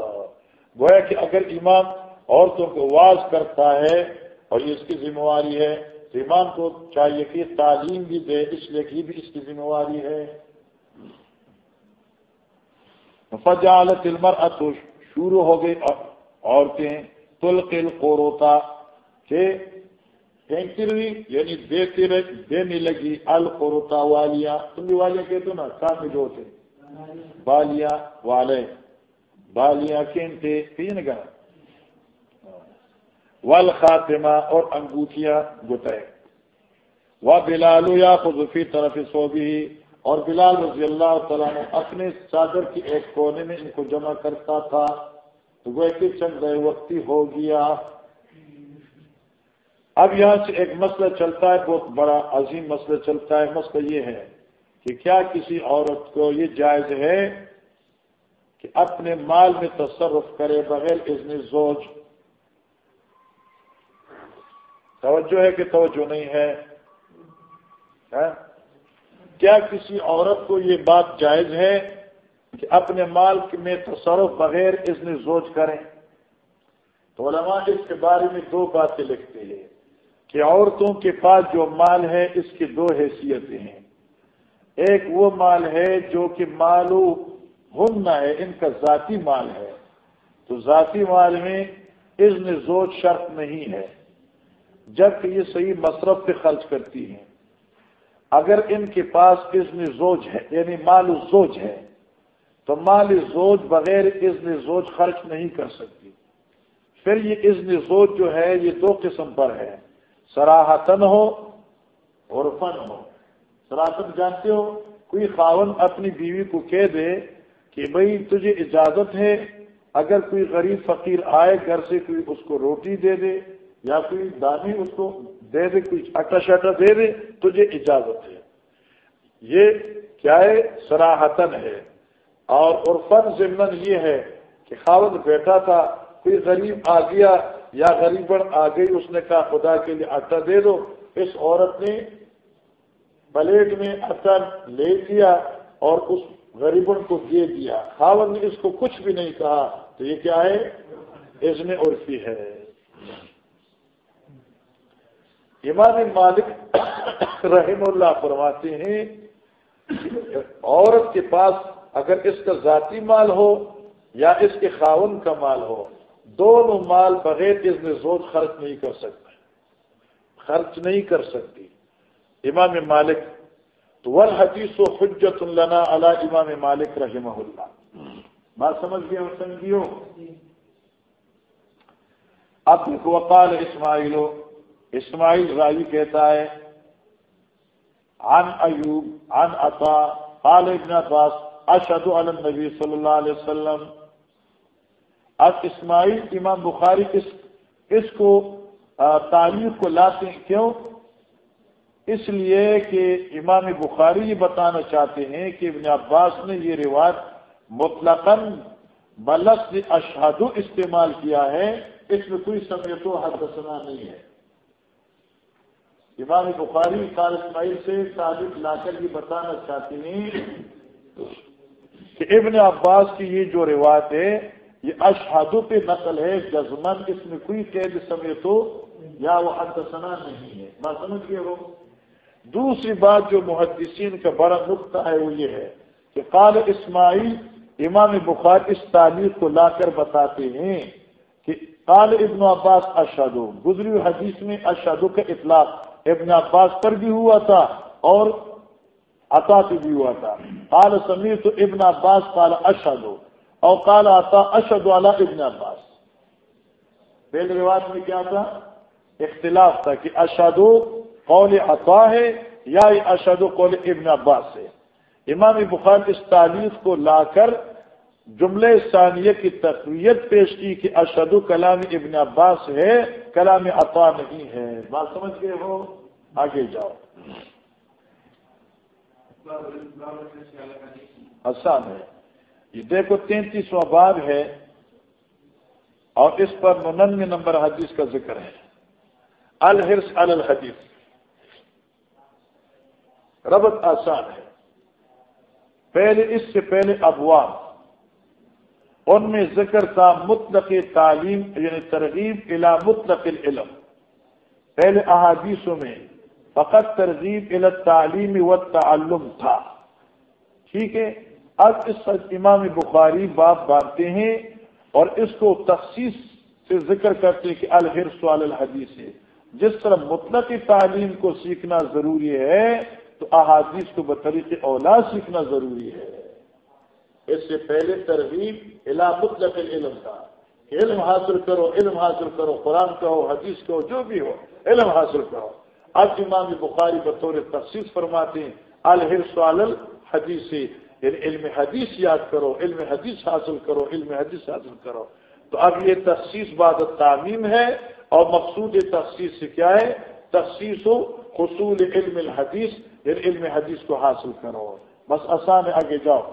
گویا کہ اگر امام عورتوں کو واضح کرتا ہے اور یہ اس کی ذمہ داری ہے امام کو چاہیے کہ تعلیم بھی دے اس لیے کہ بھی اس کی ذمہ داری ہے۔ فجالت المر شروع ہو گئی عورتیں تلقل قوروتا کہ پھینکتی رہی یعنی دیتی رہی دینے لگی القوروتا والیاں تم بھی والیاں کہتے نا؟ ساتھ میں جو ہوتے بالیاں والے۔ بالیاں کہتے کہیں نہ کہا ول خاتمہ اور انگوٹھیاں گٹے وہ بلال یا خزفی طرف سو اور بلال رضی اللہ تعالیٰ نے اپنے چادر کی ایک کونے میں ان کو جمع کرتا تھا۔ تو وہ کہ چند گئے وقتی ہو گیا۔ اب یہاں سے ایک مسئلہ چلتا ہے، بہت بڑا عظیم مسئلہ چلتا ہے۔ مسئلہ یہ ہے کہ کیا کسی عورت کو یہ جائز ہے کہ اپنے مال میں تصرف کرے بغیر اذن زوج۔ توجہ ہے کہ توجہ نہیں ہے؟ ہاں؟ کیا کسی عورت کو یہ بات جائز ہے کہ اپنے مال میں تصرف بغیر اذن زوج کریں تو علماء اس کے بارے میں دو باتیں لکھتے ہیں کہ عورتوں کے پاس جو مال ہے، اس کی دو حیثیتیں ہیں۔ ایک وہ مال ہے جو کہ مالو ہن ہے، ان کا ذاتی مال ہے۔ تو ذاتی مال میں اذن زوج شرط نہیں ہے، جبکہ یہ صحیح مصرف پہ خرچ کرتی ہیں۔ اگر ان کے پاس اذن زوج ہے یعنی مال زوج ہے، تو مال زوج بغیر اذن زوج خرچ نہیں کر سکتی۔ پھر یہ اذن زوج جو ہے، یہ دو قسم پر ہے۔ سراہتن ہو اور فن ہو۔ سراہتن جانتے ہو، کوئی خاون اپنی بیوی کو کہہ دے کہ بھائی تجھے اجازت ہے اگر کوئی غریب فقیر آئے گھر سے کوئی اس کو روٹی دے دے یا کوئی دانی اس کو دے دے، کوئی اٹا شٹا دے دے، تجھے اجازت ہے۔ یہ کیا ہے؟ سراہتن ہے۔ اور عرفن ضمن یہ ہے کہ خاون بیٹھا تھا، کوئی غریب آ گیا یا غریب آ گئی، اس نے کہا، خدا کے لیے آٹا دے دو۔ اس عورت نے پلیٹ میں آٹا لے لیا اور اس غریبن کو دے دیا، خاون نے اس کو کچھ بھی نہیں کہا، تو یہ کیا ہے؟ اس میں عرفی ہے۔ امام مالک رحم اللہ فرماتے ہیں عورت کے پاس اگر اس کا ذاتی مال ہو یا اس کے خاون کا مال ہو، دونوں مال بغیر اس میں زوج خرچ نہیں کر سکتے، خرچ نہیں کر سکتی امام مالک تو ور حدیث و حجت اللہ علی امام مالک رحمہ اللہ بات سمجھ گیا سنگیوں اب وقال اسماعیل. اسماعیل راوی کہتا ہے، عن ایوب، عن عطا، قال ابن عباس اشهد علی النبی صلی اللہ علیہ وسلم. اب اسماعیل امام بخاری اس اس کو تعریف کو لاتے ہیں، کیوں؟ اس لیے کہ امام بخاری یہ بتانا چاہتے ہیں کہ ابن عباس نے یہ رواج مطلقاً بلس اشہد استعمال کیا ہے، اس میں کوئی سمیت و حد نہیں ہے۔ امام بخاری قال اسماعیل سے تعلق لا کر یہ بتانا چاہتے ہیں کہ ابن عباس کی یہ جو روایت ہے، یہ اشہادوں پہ نقل ہے جزمن اس میں کوئی قید سمے تو یا وہ حدثنا نہیں ہے۔ بات سمجھ گئے وہ دوسری بات جو محدثین کا بڑا نقطہ ہے وہ یہ ہے کہ قال اسماعیل امام بخار اس تعلیم کو لا کر بتاتے ہیں کہ قال ابن عباس اشادو گزری حدیث میں اشادو کا اطلاق ابن عباس پر بھی ہوا تھا اور عطا پہ بھی ہوا تھا۔ قال سمیر تو ابن عباس، قال اشد اور قال آتا اشد والا ابن عباس۔ پہلے رواج میں کیا تھا؟ اختلاف تھا کہ اشد قول عطا ہے یا اشد قول ابن عباس ہے۔ امام بخار اس تعلیف کو لا کر جملے ثانیہ کی تقویت پیش کی کہ اشد کلام ابن عباس ہے، کلام عطا نہیں ہے۔ بات سمجھ گئے ہو؟ آگے جاؤ۔ آسان ہے۔ یہ دیکھو تینتیسواں باب ہے اور اس پر ننانوے نمبر حدیث کا ذکر ہے۔ الحرس الحدیث۔ ربط آسان ہے۔ پہلے اس سے پہلے ابواب۔ ان میں ذکر تھا مطلق تعلیم یعنی ترغیب الا مطلق العلم۔ پہلے احادیثوں میں فقط ترغیب الا تعلیم و تعلم تھا۔ ٹھیک ہے؟ اب اس امام بخاری باپ باندھتے ہیں اور اس کو تخصیص سے ذکر کرتے کہ الحرس الحدیث ہے۔ جس طرح مطلق تعلیم کو سیکھنا ضروری ہے تو احادیث کو بطریق اولا سیکھنا ضروری ہے۔ اس سے پہلے ترغیب مطلق علم کا۔ علم حاصل کرو، علم حاصل کرو، قرآن کا ہو حدیث کا ہو جو بھی ہو، علم حاصل کرو۔ اب امام بخاری بطور تخصیص فرماتے ہیں الحرس الحدیث۔ یعنی علم حدیث یاد کرو، علم حدیث حاصل کرو، علم حدیث حاصل کرو۔ تو اب یہ تخصیص بعد تعمیم ہے، اور مقصود تخصیص سے کیا ہے؟ تخصیص ہو حصول علم الحدیث۔ پھر علم حدیث کو حاصل کرو۔ بس آسان ہے آگے جاؤ۔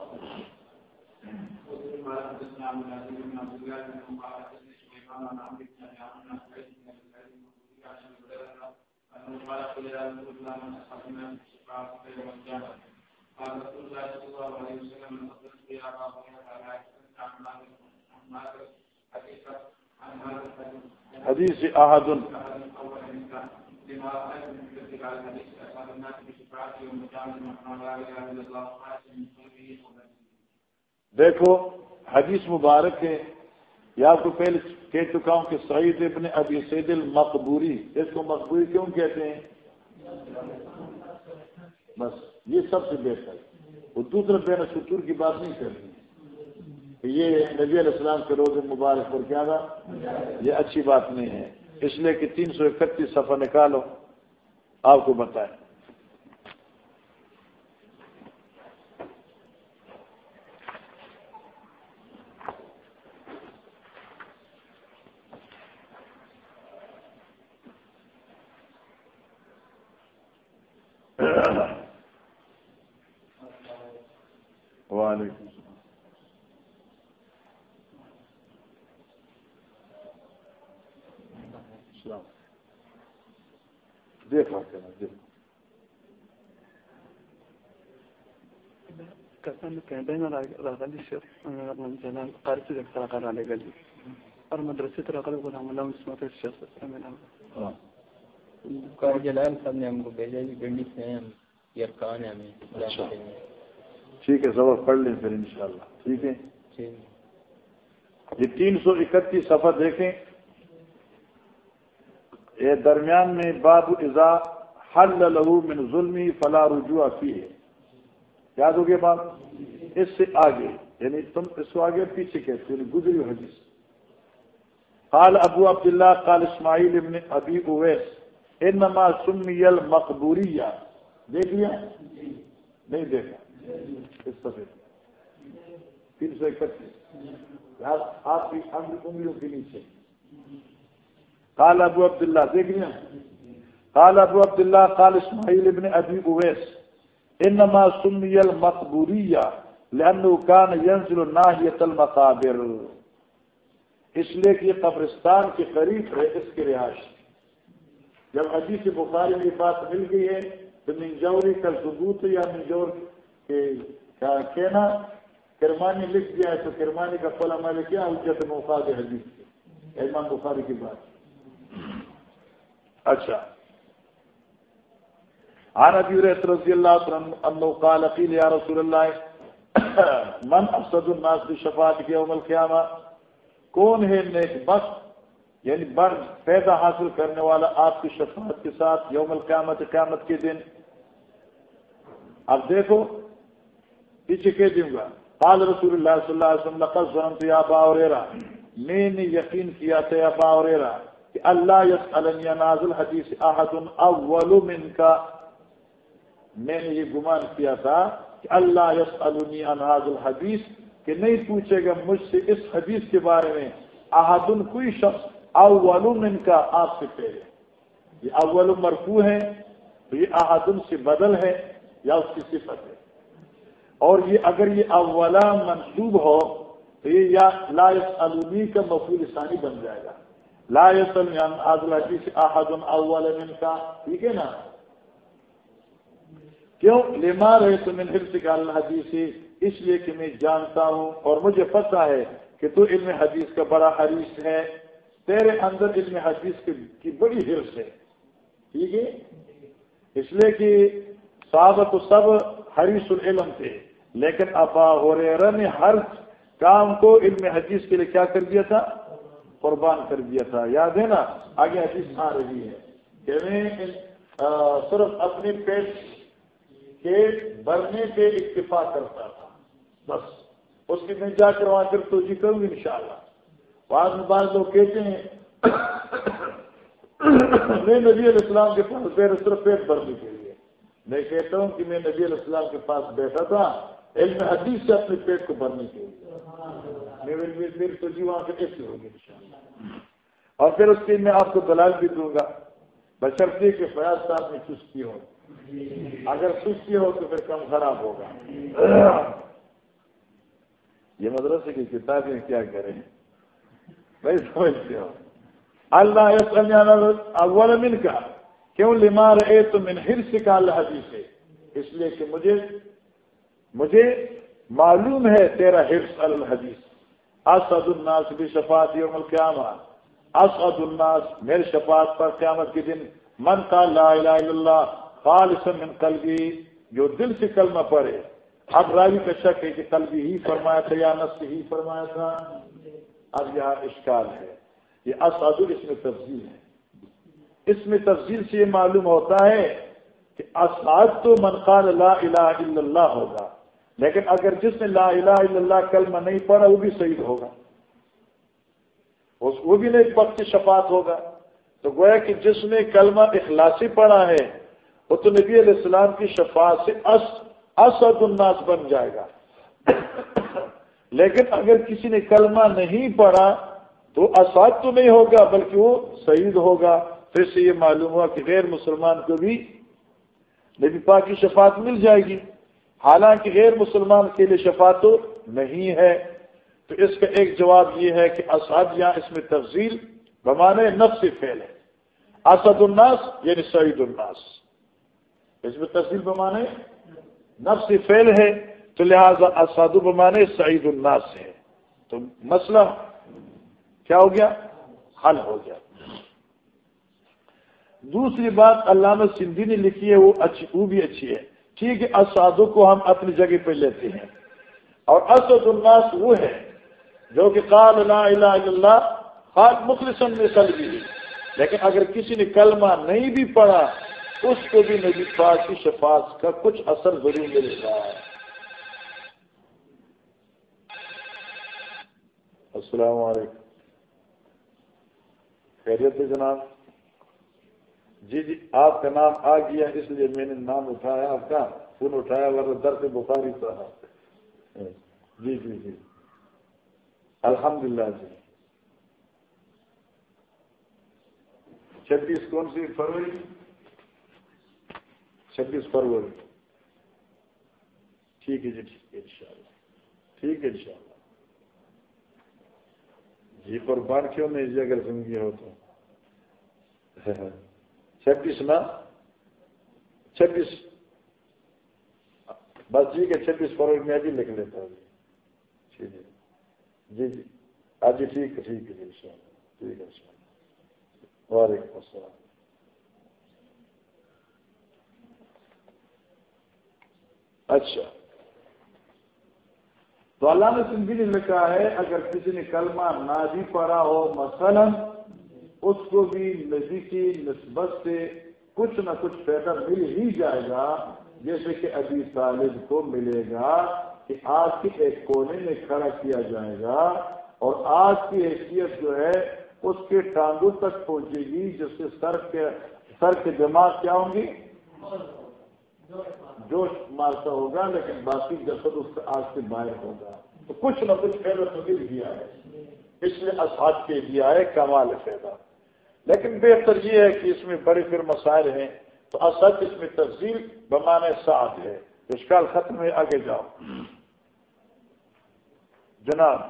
حدیث احد دیکھو، حدیث مبارک ہے۔ یا آپ کو پہلے کہہ چکا ہوں کہ سعید ابن ابی سید المقبوری، اس کو مقبوری کیوں کہتے ہیں؟ بس، یہ سب سے بہتر وہ دوسرا بین شطور کی بات نہیں کرنی۔ یہ نبی علیہ السلام کے روز مبارک پر کیا تھا؟ یہ اچھی بات نہیں ہے۔ اس لیے کہ تین سو اکتیس صفحہ نکالو، آپ کو بتائیں وعلیکم السلام دیکھا کرنا دیکھا اور مدرسے جلال صاحب نے ہم کو بھیجا جی گنڈی سے ہم یرکان ہیں ہمیں ٹھیک ہے سبق پڑھ لیں پھر انشاءاللہ ٹھیک ہے یہ تین سو اکتیس صفحہ دیکھیں یہ درمیان میں باب ازا حل لہو من ظلمی فلا رجوع فی ہے یاد ہو گیا بات اس سے آگے یعنی تم اس کو آگے پیچھے کہتے یعنی گزری حدیث۔ قال ابو عبداللہ، قال اسماعیل ابن ابی اویس، انما سمی المقبوریہ۔ دیکھ لیا؟ نہیں دیکھا۔ اس سفید تین سو اکتیس۔ آپ کی انگلیوں کے نیچے۔ قال ابو عبداللہ، دیکھ لیا؟ قال ابو عبداللہ، قال اسماعیل ابن ابی اویس، انما سمی المقبوریہ۔ لانه كان ينزل ناحیت المقابر. اس لیے کہ قبرستان کے قریب ہے، اس کی رہائش۔ جب حدیث بخاری کی بات مل گئی ہے تو منجوری کا ثبوت یا منجور کے کہنا، کرمانی لکھ دیا ہے تو کرمانی کا پل ہمارے کیا، حجت مفاد حدیث کے امام بخاری کی بات۔ اچھا۔ عن ابي هريره رضي الله عنه قال قيل يا رسول الله من افسد الناس بشفاعتك يوم القيامه کون ہے نیک بخت؟ یعنی بڑھ پیدا حاصل کرنے والا آپ کی شفاعت کے ساتھ یوم القیامت، قیامت کے دن؟ اب دیکھو، پیچھے کہہ دوں گا، قال رسول اللہ صلی اللہ علیہ وسلم، لقد ظننت يا ابا هريره میں نے یقین کیا تھا ابا هريره کہ اللہ يسالني نازل حدیث، احد اول منك میں نے یہ گمان کیا تھا کہ اللہ یسالنی عن هذا الحديث کہ نہیں پوچھے گا مجھ سے اس حدیث کے بارے میں احد کوئی شخص اول من کا آپ سے پہلے۔ یہ اول مرفوع ہے، تو یہ احدن سے بدل ہے یا اس کی صفت ہے۔ اور یہ اگر یہ اولا منصوب ہو، تو یہ یا لا علومی کا مفول ثانی بن جائے گا۔ لا عادل حدیث احد اول من کا، ٹھیک ہے نا؟ کیوں؟ لما رہے تو میں حفظ کا حدیث اس لیے کہ میں جانتا ہوں اور مجھے پتہ ہے کہ تو علم حدیث کا بڑا حریص ہے۔ تیرے اندر علم حدیث کی بڑی حرص ہے۔ ٹھیک ہے؟ اس لیے کہ صحابت سب حریص العلم تھے۔ لیکن ابا ہو نے ہر کام کو علم حدیث کے لیے کیا کر دیا تھا؟ قربان کر دیا تھا۔ یاد ہے نا؟ آگے حدیث آ رہی ہے۔ کہ میں صرف اپنے پیٹ کے بھرنے پہ اکتفا کرتا تھا۔ بس، اس کی میں جا کر وہاں کر تو جی کروں گی ان شاء اللہ بعض میں بعض لوگ کہتے ہیں، میں نبی علیہ السلام کے پاس میرے صرف پیٹ بھرنے کے لیے۔ میں کہتا ہوں کہ میں نبی علیہ السلام کے پاس بیٹھا تھا، علم حدیث سے اپنے پیٹ کو بھرنے کے لیے۔ میری تو جی وہاں سے کیسے ہوگی ان شاء اللہ اور پھر اس کی میں آپ کو دلال بھی دوں گا۔ بشرطی کے فیاض صاحب میں چستی ہو۔ اگر سستی ہو تو پھر کم خراب ہوگا۔ یہ مدرسے کی کتابیں کیا کریں؟ بھائی سمجھتے ہو اللہ یعنی اول من کا کیوں؟ لما رہے تو من ہر کا اللہ حدیث ہے۔ اس لیے کہ مجھے مجھے معلوم ہے تیرا حفظ الحدیث۔ اسد الناس بھی شفاعت یوم القیامہ۔ اسد الناس میرے شفاعت پر قیامت کے دن۔ من کا لا الہ الا اللہ خالص من قلبی، جو دل سے کلمہ پڑے اب راوی کا شک ہے کہ قلبی ہی فرمایا تھا یا نفس ہی فرمایا تھا۔ اب یہاں اشکال ہے۔ یہ اسد اس میں تفصیل ہے۔ اس میں تفصیل سے یہ معلوم ہوتا ہے کہ اسعد تو منقال لا الہ الا اللہ ہوگا، لیکن اگر جس نے لا الہ الا اللہ کلمہ نہیں پڑھا، وہ بھی صحیح ہوگا۔ وہ بھی نہیں وقت شفاعت ہوگا۔ تو گویا کہ جس نے کلمہ اخلاصی پڑھا ہے وہ تو نبی علیہ السلام کی شفاعت سے اسد الناس بن جائے گا۔ لیکن اگر کسی نے کلمہ نہیں پڑھا تو اساد تو نہیں ہوگا بلکہ وہ شہید ہوگا۔ پھر سے یہ معلوم ہوا کہ غیر مسلمان کو بھی نبی پاک کی شفاعت مل جائے گی۔ حالانکہ غیر مسلمان کے لیے شفاعت تو نہیں ہے۔ تو اس کا ایک جواب یہ ہے کہ اسد یہاں اس میں تفضیل بمانے نفس فیل ہے۔ اسد الناس یعنی سعید الناس۔ اس میں تفصیل بمانے نفس فیل ہے تو لہذا اسد بمانے سعید الناس ہے تو مسئلہ کیا ہو گیا؟ حل ہو گیا۔ دوسری بات علامہ سندھی نے لکھی ہے، وہ اچھی، وہ بھی اچھی ہے۔ ٹھیک ہے اسادوں کو ہم اپنی جگہ پہ لیتے ہیں۔ اور اسد الناس وہ ہے جو کہ قال لا الہ الا اللہ خاص مخلصن میں بھی لیکن اگر کسی نے کلمہ نہیں بھی پڑھا اس کو بھی نبی پاک کی شفاعت کا کچھ اثر ضرور مل رہا ہے۔ السلام علیکم۔ خیریت جناب؟ جی جی آپ کا نام آ گیا، اس لیے میں نے نام اٹھایا آپ کا فون اٹھایا، ورنہ درد بخاری تھا جی جی جی۔ الحمد للہ جی۔ چھبیس کون سی فروری؟ چھبیس فروری۔ ٹھیک ہے جی ٹھیک ہے ان شاء اللہ ٹھیک ہے ان شاء اللہ جی قربان کیوں نہیں جی اگر زندگی ہو تو۔ چھبیس نا؟ چھبیس۔ بس جی ٹھیک ہے چھبیس فروری میں ابھی لکھ لیتا ہوں۔ جی جی۔ جی آج جی ٹھیک ہے ٹھیک ہے جی ان شاء اللہ ٹھیک ہے ان شاء اللہ وعلیکم السلام۔ اچھا۔ تو اللہ نے سندھی نے لکھا ہے، اگر کسی نے کلمہ نہ بھی پڑھا ہو، مثلاً اس کو بھی نبی کی نسبت سے کچھ نہ کچھ پیدا مل ہی جائے گا، جیسے کہ ابھی طالب کو ملے گا کہ آج کے ایک کونے میں کھڑا کیا جائے گا اور آج کی حیثیت جو ہے، اس کے ٹانگوں تک پہنچے گی، جس سے سر کے سر کے دماغ کیا ہوں گی جوش مارتا ہوگا، لیکن باقی جسد اس کا آج سے باہر ہوگا۔ تو کچھ نہ کچھ پیدا تو مل گیا ہے اس لیے اساد کے دیا ہے کمال پیدا۔ لیکن بہتر یہ ہے کہ اس میں بڑے پھر مسائل ہیں۔ تو اسد اس میں تفصیل بمانے ساتھ ہے۔ اشکال ختم ہے، آگے جاؤ۔ جناب۔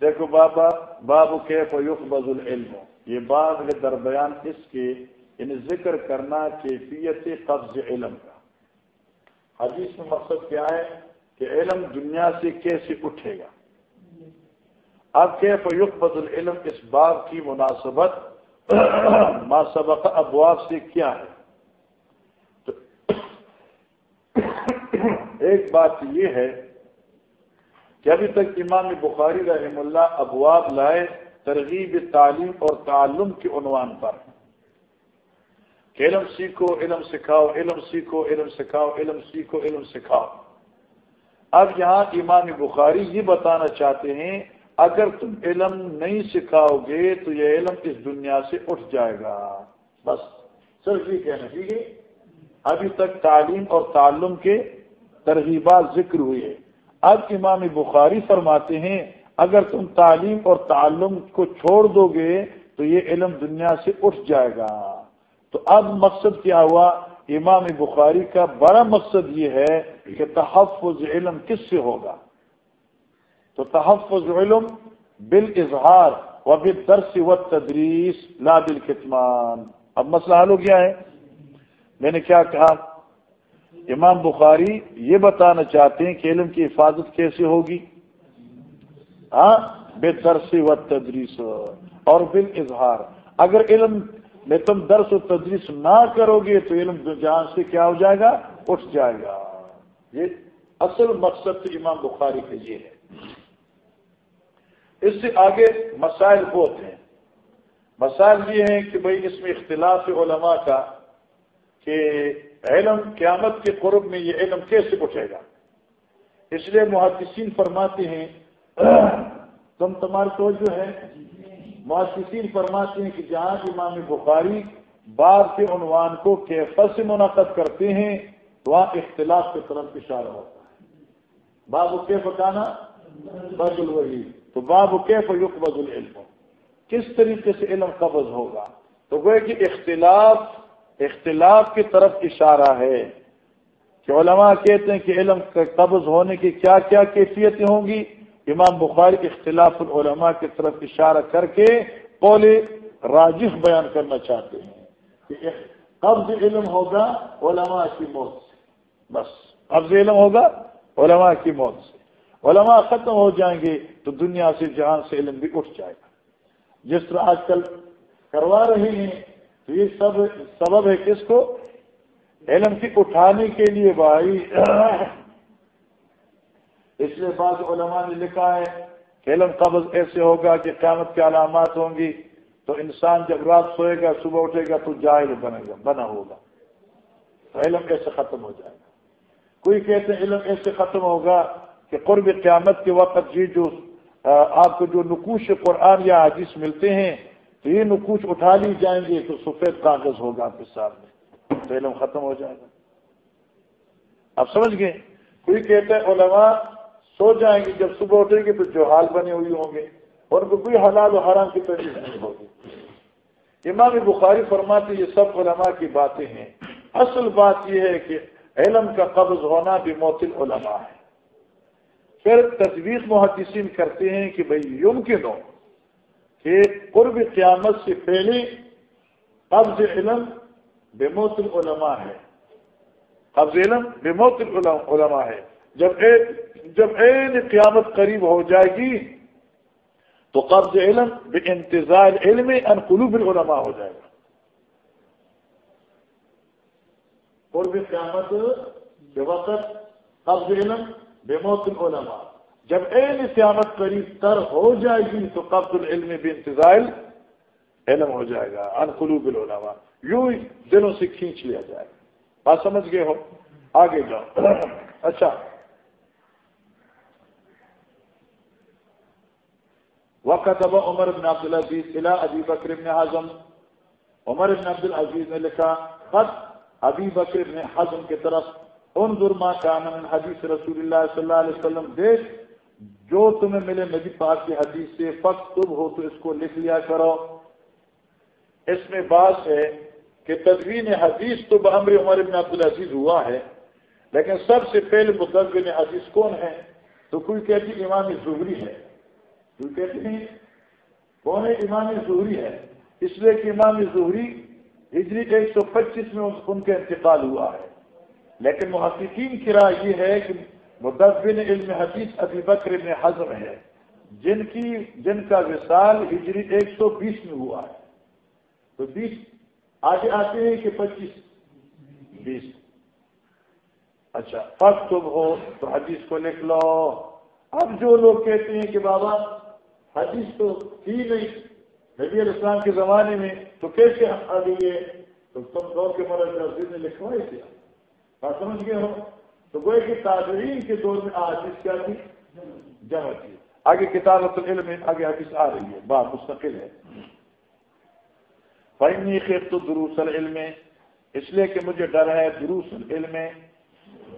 دیکھو بابا بابو کے فیوق بز العلم؟ یہ باب کے درمیان اس کے یعنی ذکر کرنا کیفیت قبض علم کا۔ حدیث میں مقصد کیا ہے کہ علم دنیا سے کیسے اٹھے گا؟ اب کے فیوق بز العلم؟ اس باب کی مناسبت ما سبق ابواب سے کیا ہے؟ تو ایک بات یہ ہے کہ ابھی تک امام بخاری رحم اللہ ابواب لائے ترغیب تعلیم اور تعلم کے عنوان پر کہ علم سیکھو، علم سکھاؤ، علم سیکھو، علم سکھاؤ، علم سیکھو، علم سکھاؤ۔ اب یہاں امام بخاری یہ بتانا چاہتے ہیں اگر تم علم نہیں سکھاؤ گے تو یہ علم اس دنیا سے اٹھ جائے گا۔ بس، صرف یہ کہنا، ٹھیک ہے؟ ابھی تک تعلیم اور تعلم کے ترغیبات ذکر ہوئے اب امام بخاری فرماتے ہیں، اگر تم تعلیم اور تعلم کو چھوڑ دو گے تو یہ علم دنیا سے اٹھ جائے گا۔ تو اب مقصد کیا ہوا؟ امام بخاری کا بڑا مقصد یہ ہے کہ تحفظ علم کس سے ہوگا؟ تو تحفظ علم بال اظہار و بال درس و تدریس لا بل اب مسئلہ حل ہو گیا ہے. میں نے کیا کہا؟ امام بخاری یہ بتانا چاہتے ہیں کہ علم کی حفاظت کیسے ہوگی؟ ہاں؟ بے درس و تدریس اور بال اظہار اگر علم میں تم درس و تدریس نہ کرو گے تو علم جہاں سے کیا ہو جائے گا؟ اٹھ جائے گا. یہ اصل مقصد امام بخاری کا یہ ہے. اس سے آگے مسائل بہت ہیں۔ مسائل یہ ہیں کہ بھئی اس میں اختلاف علماء کا کہ علم قیامت کے قرب میں یہ علم کیسے اٹھے گا۔ اس لیے محدثین فرماتے ہیں، تم تمہاری توجہ ہے، محدثین فرماتے ہیں کہ جہاں امام بخاری بعد کے عنوان کو کیفت سے منعقد کرتے ہیں، وہاں اختلاف کی طرف اشارہ ہوتا ہے۔ باب کے بتانا بد الوحی تو باب کے فیوق بد العلم؟ کس طریقے سے علم قبض ہوگا؟ تو وہ کہ اختلاف اختلاف کی طرف اشارہ ہے کہ علماء کہتے ہیں کہ علم قبض ہونے کی کیا کیا کیفیتیں ہوں گی؟ امام بخاری اختلاف العلماء کی طرف اشارہ کر کے قول راجح بیان کرنا چاہتے ہیں کہ قبض علم ہوگا علماء کی موت سے۔ بس، قبض علم ہوگا علماء کی موت سے۔ علماء ختم ہو جائیں گے تو دنیا سے جہاں سے علم بھی اٹھ جائے گا۔ جس طرح آج کل کروا رہے ہیں، تو یہ سب سبب ہے کس کو؟ علم کی اٹھانے کے لیے بھائی۔ اس لیے بعض علماء نے لکھا ہے کہ علم قبض ایسے ہوگا کہ قیامت کی علامات ہوں گی۔ تو انسان جب رات سوئے گا، صبح اٹھے گا، تو جاہل بنے گا، بنا ہوگا۔ تو علم ایسے ختم ہو جائے گا۔ کوئی کہتے ہیں علم ایسے ختم ہوگا کہ قرب قیامت کے وقت یہ جو آپ کو جو نقوش قرآن یا حدیث ملتے ہیں، تو یہ نقوش اٹھا لی جائیں گے تو سفید کاغذ ہوگا آپ کے سامنے۔ تو علم ختم ہو جائے گا۔ آپ سمجھ گئے؟ کوئی کہتا ہے علماء سو جائیں گے، جب صبح اٹھیں گے تو جو حال بنے ہوئی ہوں گے، اور ان کو کوئی حلال و حرام کی تجویز نہیں ہوگی۔ امام بخاری فرماتے یہ سب علماء کی باتیں ہیں۔ اصل بات یہ ہے کہ علم کا قبض ہونا بھی موتل علماء ہے۔ پھر تصویر محدثین کرتے ہیں کہ بھائی یوم کے دو کہ قرب قیامت سے پہلے قبض علم بے موتل علماء ہے۔ قبض علم بے موتل علماء ہے۔ جب جب عین قیامت قریب ہو جائے گی، تو قبض علم بے انتظار علم ان قلوب العلماء ہو جائے گا۔ قرب قیامت کے وقت قبض علم بے موت العلماء۔ جب عین قیامت قریب تر ہو جائے گی تو قبض العلم بے انتظار علم ہو جائے گا۔ ان قلوب العلماء۔ یوں دلوں سے کھینچ لیا جائے۔ گا بات سمجھ گئے ہو؟ آگے جاؤ۔ اچھا۔ وقت اب عمر بن عبد العزیز الى ابی بکر بن حزم۔ عمر بن عبد العزیز نے لکھا خط ابی بکر بن حزم کی طرف انظر ما کان من حدیث رسول اللہ صلی اللہ علیہ وسلم. دیکھ، جو تمہیں ملے نبی پاک کی حدیث سے فقط تم ہو تو اس کو لکھ لیا کرو۔ اس میں بات ہے کہ تدوین حدیث تو بمر عمر بن عبد العزیز ہوا ہے، لیکن سب سے پہلے متدین حدیث کون ہے؟ تو کوئی کہتی امام ظہری ہے۔ جو کہتے ہیں کون امام ظہری ہے؟ اس لیے کہ امام ظہری ہجری ایک سو پچیس میں ان کا انتقال ہوا ہے۔ لیکن محققین کی رائے یہ ہے کہ مدبن علم حدیث ابھی بکر ابن حضم ہے، جن کی، جن کا وصال ہجری ایک سو بیس میں ہوا ہے۔ تو بیس، آگے آتے ہیں کہ پچیس، بیس۔ اچھا فرق تم ہو، تو حدیث کو لکھ لو۔ اب جو لوگ کہتے ہیں کہ بابا، حدیث تو تھی نہیں۔ نبی علیہ السلام کے زمانے میں تو کیسے آ گئی ہے تو تم دور کے مرض نے لکھوائی تھی آپ سمجھ گئے ہو؟ تو وہ کہ تاجرین کے دور میں حدیث کیا تھی؟ جمع تھی آگے کتابت العلم ہے آگے حدیث آ رہی ہے، بات مستقل ہے۔ فنی خیب تو دروس العلم، اس لیے کہ مجھے ڈر ہے دروس العلم۔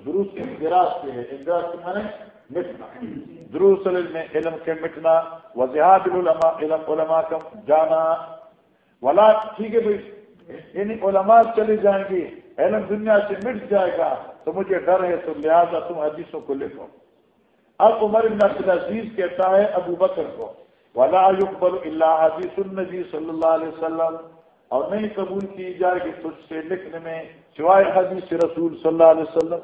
دروس اندراج سے ہے، اندراج کے معنی مٹنا۔ دروس العلم، علم کے مٹنا۔ وضحاد العلماء، علم علماء کا جانا۔ ولا، ٹھیک ہے بھائی یعنی علماء چلی جائیں گی علم دنیا سے مٹ جائے گا تو مجھے ڈر ہے، تو لہٰذا تم حدیثوں کو لکھو۔ اب عمر ابن عبد کہتا ہے، ابو بکر کو، ولا يقبل اللہ حدیث النبی صلی اللہ علیہ وسلم اور نہیں قبول کی جائے گی تجھ سے لکھنے میں سوائے حدیث رسول صلی اللہ علیہ وسلم۔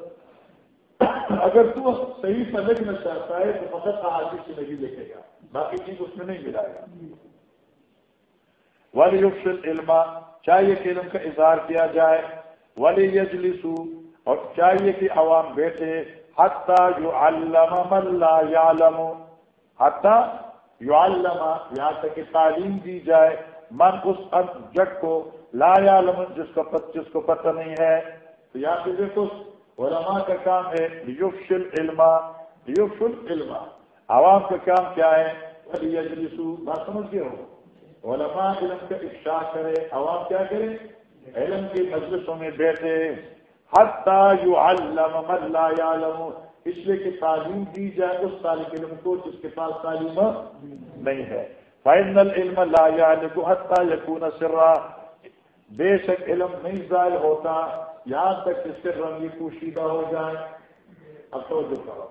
اگر تو صحیح سے لکھنا چاہتا ہے، تو فقط حادث سے نہیں لکھے گا، باقی چیز اس میں نہیں ملائے گا۔ ولی یقل علم چاہیے کہ علم کا اظہار کیا جائے۔ ولی یجلسو اور چاہیے کہ عوام بیٹھے، حتیٰ یو علامہ یا حتیٰ یو علامہ یہاں تک کہ تعلیم دی جائے، من اس جگ کو لا عالم جس کو جس کو پتہ نہیں ہے۔ تو یہاں پہ دیکھو، علماء کا کام ہے یوفشل علم یوفل علم۔ عوام کا کام کیا ہے؟ بات سمجھ گئے ہو؟ علماء علم کا افشا کرے عوام کیا کرے علم کی مجلسوں میں بیٹھے، حتیٰ یو من لا اس لیے کہ تعلیم دی جائے اس طالب علم کو جس کے پاس تعلیم نہیں ہے۔ فائن العلم لا يعلق حتى يكون سرا۔ بے شک علم نہیں ظاہر ہوتا، یہاں تک کہ سر رنگی پوشیدہ ہو جائے۔ اب تو کرو۔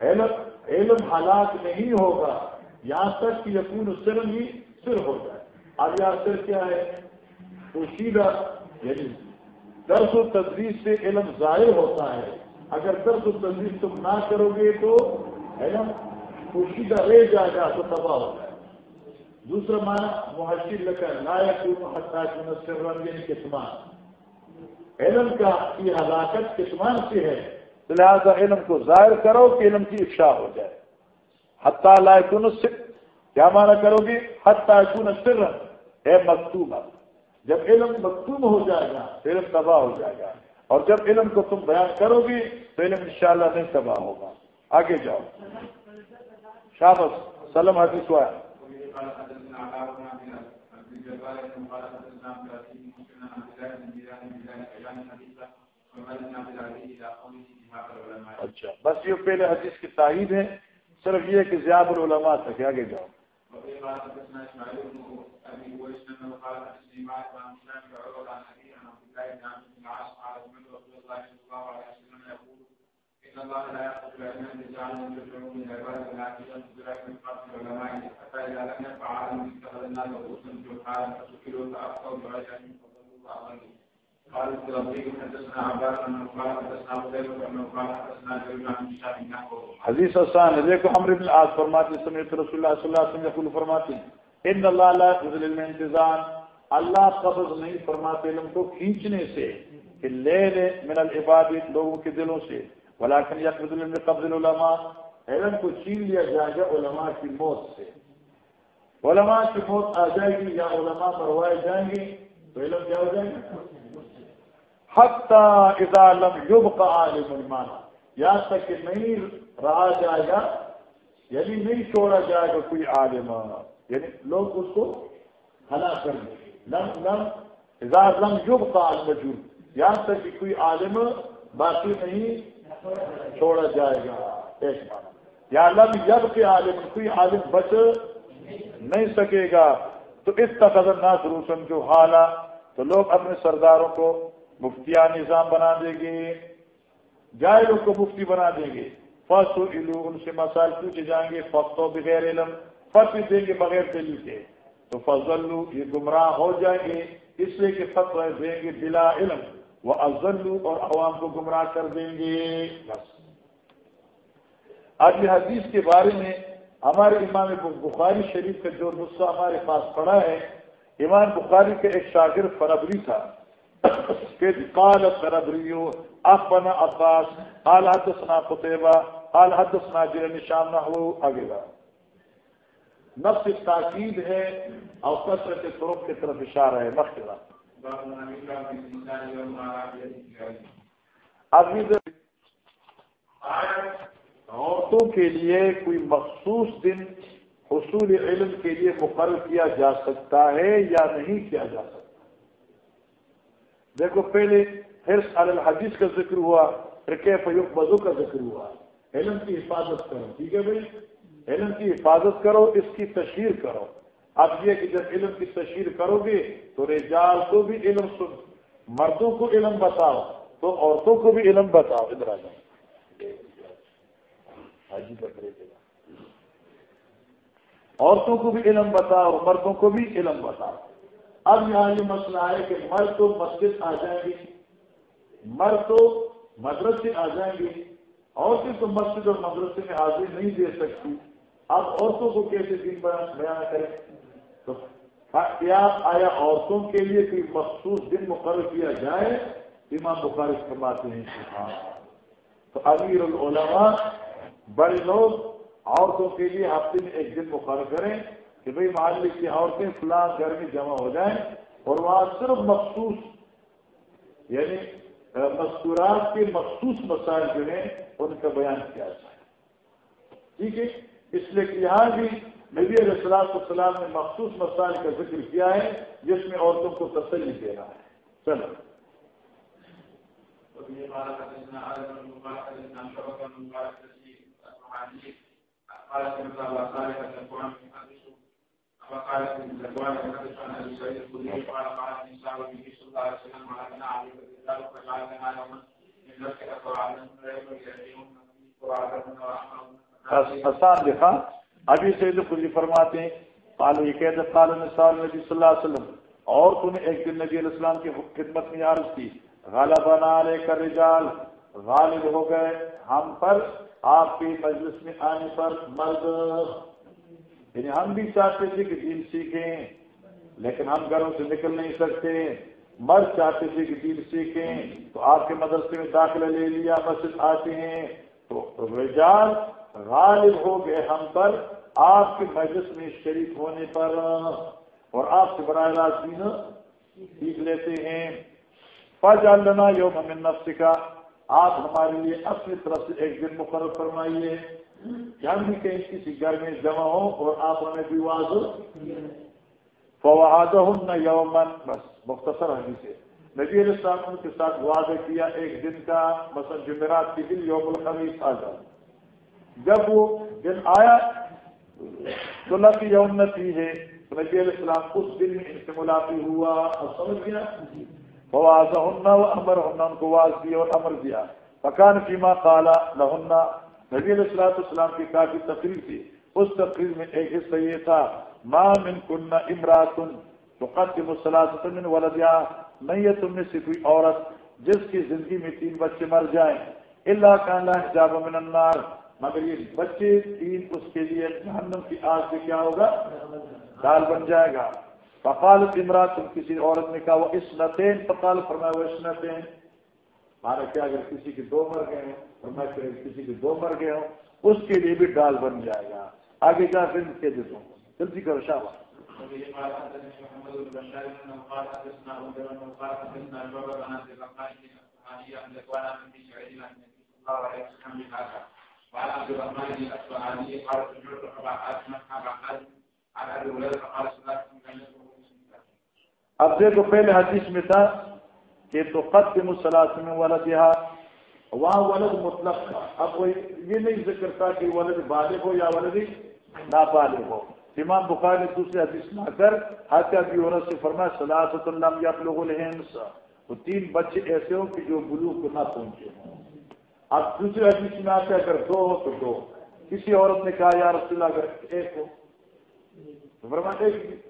علم علم حالات نہیں ہوگا، یہاں تک کہ یقون سر رنگی سر ہو جائے۔ اب یہاں سر کیا ہے؟ پوشیدہ یعنی درس و تدریس سے علم ظاہر ہوتا ہے۔ اگر درس و تدریس تم نہ کرو گے تو علم پوشیدہ رہ جائے گا، تو تباہ ہوگا دوسرا معنی، محشر لکھا لائق منصر رنگین یعنی کسمان۔ علم کا کی ہلاکت کسمان سے ہے لہٰذا علم کو ظاہر کرو کہ علم کی افشا ہو جائے۔ حتیٰ لائق کیا معنی کرو گی حتیٰ سر اے مکتوب جب علم مکتوب ہو جائے گا تو علم تباہ ہو جائے گا اور جب علم کو تم بیان کرو گی تو علم انشاءاللہ نہیں تباہ ہوگا۔ آگے جاؤ۔ شابس سلم حدیث ہوا اچھا بس یہ پہلے حدیث کی تائید ہے، صرف یہ کہ زیاد العلماء تک۔ آگے جاؤ۔ وفي قال حدثنا اسماعيل بن ابي هويس بن قال حدثني معاذ بن هشام بن عروه عن ابي عن عبد الله بن عمرو بن العاص قال سمعت رسول الله صلى الله عليه وسلم يقول ان الله لا يقبل بان يجعل من يدعو من عباده لا تجد بذلك من قبل العلماء، حتى اذا لم يقع عالم اتخذ الناس رؤوسا جهالا فسكروا فاخطوا برجع فضلوا الله عليه حدیث حسان دیکھو امر بن آج فرماتے سمیت رسول اللہ صلی اللہ علیہ وسلم یقول فرماتے ہیں ان اللہ لا يقبل علم انتظام اللہ قبض نہیں فرماتے علم کو کھینچنے سے، کہ لے لے من العباد لوگوں کے دلوں سے، ولیکن یقبض علم قبض العلماء، علم کو چھین لیا جائے گا علماء کی موت سے۔ علماء کی موت آ جائے گی یا علماء مروائے جائیں گے، تو علم کیا ہو جائے گا؟ حتیٰ اذا لم عالم المانا یہاں تک کہ نہیں رہا جائے گا یعنی نہیں چھوڑا جائے گا کوئی عالم. یعنی لوگ اس کو ہلا کر دیں لم لم اذا لم یبقى المجود یہاں تک کہ کوئی عالم باقی نہیں چھوڑا جائے گا. ایک بات. یا لم یب کے عالم، کوئی عالم بچ نہیں سکے گا. تو اس کا قدر نہ ضرور سمجھو حالا تو لوگ اپنے سرداروں کو مفتیا نظام بنا دیں گے جائلوں کو مفتی بنا دیں گے۔ فصو علو ان سے مسائل پوچھے جائیں گے۔ فختوں بغیر علم فتو دیں گے بغیر دلی کے۔ تو فضلو یہ گمراہ ہو جائیں گے۔ اس لیے کہ فتو دیں گے بلا علم۔ وہ افضلو اور عوام کو گمراہ کر دیں گے۔ بس۔ آج یہ حدیث کے بارے میں ہمارے امام بخاری شریف کا جو نسخہ ہمارے پاس پڑا ہے، امام بخاری کا ایک شاگرد فربری تھا۔ قال فربریو افنا عباس، قال حدثنا قطيبة قال حدثنا جرن شام نحو اگلا نفس تاکید ہے اور کثرت طرق کی طرف اشارہ ہے۔ مخلا اب عورتوں عورتوں کے لیے کوئی مخصوص دن حصول علم کے لیے مقرر کیا جا سکتا ہے یا نہیں کیا جا سکتا؟ دیکھو، پہلے حرص علی الحدیث کا ذکر ہوا، پھر کہ فیوق بزو کا ذکر ہوا۔ علم کی حفاظت کرو، ٹھیک ہے بھائی؟ علم کی حفاظت کرو، اس کی تشہیر کرو۔ اب یہ کہ جب علم کی تشہیر کرو گے، تو رجال کو بھی علم سن، مردوں کو علم بتاؤ، تو عورتوں کو بھی علم بتاؤ۔ ادھر آ جاؤ۔ حاجی بکرے عورتوں کو بھی علم بتاؤ، مردوں کو بھی علم بتاؤ۔ اب یہاں یہ مسئلہ ہے کہ مرد تو مسجد آ جائیں گے، مرد تو مدرسے آ جائیں گے، عورتیں تو مسجد اور مدرسے میں حاضری نہیں دے سکتی۔ اب عورتوں کو کیسے دن بیان کریں؟ تو کیا آیا عورتوں کے لیے کوئی مخصوص دن مقرر کیا جائے؟ امام بخاری فرماتے ہیں ہاں تو امیر العلماء، بڑے لوگ عورتوں کے لیے ہفتے میں ایک دن مقرر کریں۔ کہ بھئی محلے کی عورتیں فلاں گھر میں جمع ہو جائیں اور وہاں صرف مخصوص یعنی مستورات کے مخصوص مسائل جو ہیں ان کا بیان کیا جائے ٹھیک ہے اس لیے کہ یہاں بھی نبی علیہ السلام السلام نے مخصوص مسائل کا ذکر کیا ہے جس میں عورتوں کو تسلی دے رہا ہے چلو آسان دیکھا ابھی سے خود فرماتے ہیں قال یہ کہتے قال نبی صلی اللہ علیہ وسلم اور تو نے ایک دن نبی علیہ السلام کی خدمت میں عرض کی غالب علیہ کر رجال غالب ہو گئے ہم پر آپ کی مجلس میں آنے پر مرد یعنی ہم بھی چاہتے تھے کہ دین سیکھیں، لیکن ہم گھروں سے نکل نہیں سکتے۔ مرد چاہتے تھے کہ دین سیکھیں، تو آپ کے مدرسے میں داخلہ لے لیا، مسجد آتے ہیں۔ تو رجال غالب ہو گئے ہم پر، آپ کے مجلس میں شریک ہونے پر۔ اور آپ سے براہ راست دین سیکھ لیتے ہیں۔ فج النا یوم من نفس کا آپ ہمارے لیے اپنی طرف سے ایک دن مقرر فرمائیے۔ ہم بھی کہیں کسی گھر میں جمع ہو اور آپ ہمیں بھی واضح فواد یومن، بس مختصر حدیث ہے۔ نبی علیہ السلام کے ساتھ واضح کیا ایک دن کا، مثلا جمعرات کی دن، یوم الخمیس آ جائے جب وہ دن آیا، تو نہ کی یومنت ہی ہے۔ تو نبی علیہ السلام اس دن میں ان سے ملاقات ہوا۔ اور سمجھ گیا فواز ہننا و امر ہننا ان کو واضح دیا اور امر دیا۔ پکان فیما کالا لہننا نبی علیہ السلاۃ السلام کی کافی تقریر تھی، اس تقریر میں ایک حصہ یہ تھا ماں من کن امراتن تو الصلاۃ من ولدیا نہیں ہے تم میں سے کوئی عورت جس کی زندگی میں تین بچے مر جائیں اللہ کا اللہ حجاب من النار. مگر یہ بچے تین اس کے لیے جہنم کی آگ سے کیا ہوگا؟ دال بن جائے گا۔ فقال امرات کسی عورت نے کہا، وہ اسنتین. فقال، فرمایا، وہ اسنتین. مارا کیا اگر کسی کے دو مر گئے ہوں فرمایا کہ کسی کے دو مر گئے ہوں اس کے لیے بھی ڈال بن جائے گا آگے جا پھر کہہ دیتا ہوں جلدی کرو شاہ اب دیکھو پہلے حدیث میں تھا کہ تو قدم الصلاۃ میں ولد یہاں وہاں ولد مطلق تھا۔ اب وہ یہ نہیں ذکر تھا کہ ولد بالغ ہو یا ولد نابالغ ہو۔ امام بخار نے دوسرے حدیث میں آ کر حتیٰ کی عورت سے فرمایا صلاحت اللہ یا لوگوں نے وہ تین بچے ایسے ہوں کہ جو بلو کو نہ پہنچے۔ ہوں اب دوسرے حدیث میں آتے اگر دو ہو تو دو۔ کسی عورت نے کہا، یا رسول اللہ، اگر ایک ہو۔ تو فرمایا، ایک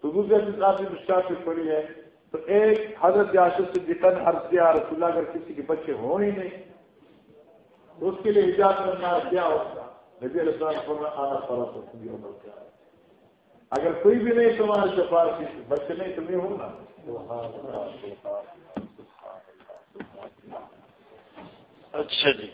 تو دوسرے حدیث آپ نے مشکل سے پڑی ہے۔ تو ایک حضرت یاشر سے جتن حرض کیا رسول اللہ، اگر کسی کے بچے ہوں ہی نہیں، تو اس کے لیے ایجاد کرنا کیا ہوگا نبی علیہ السلام فرمایا، آنا فرق ہوتا کیا ہے اگر کوئی بھی نہیں، تمہارے سفارش بچے نہیں تو نہیں ہوگا اچھا جی۔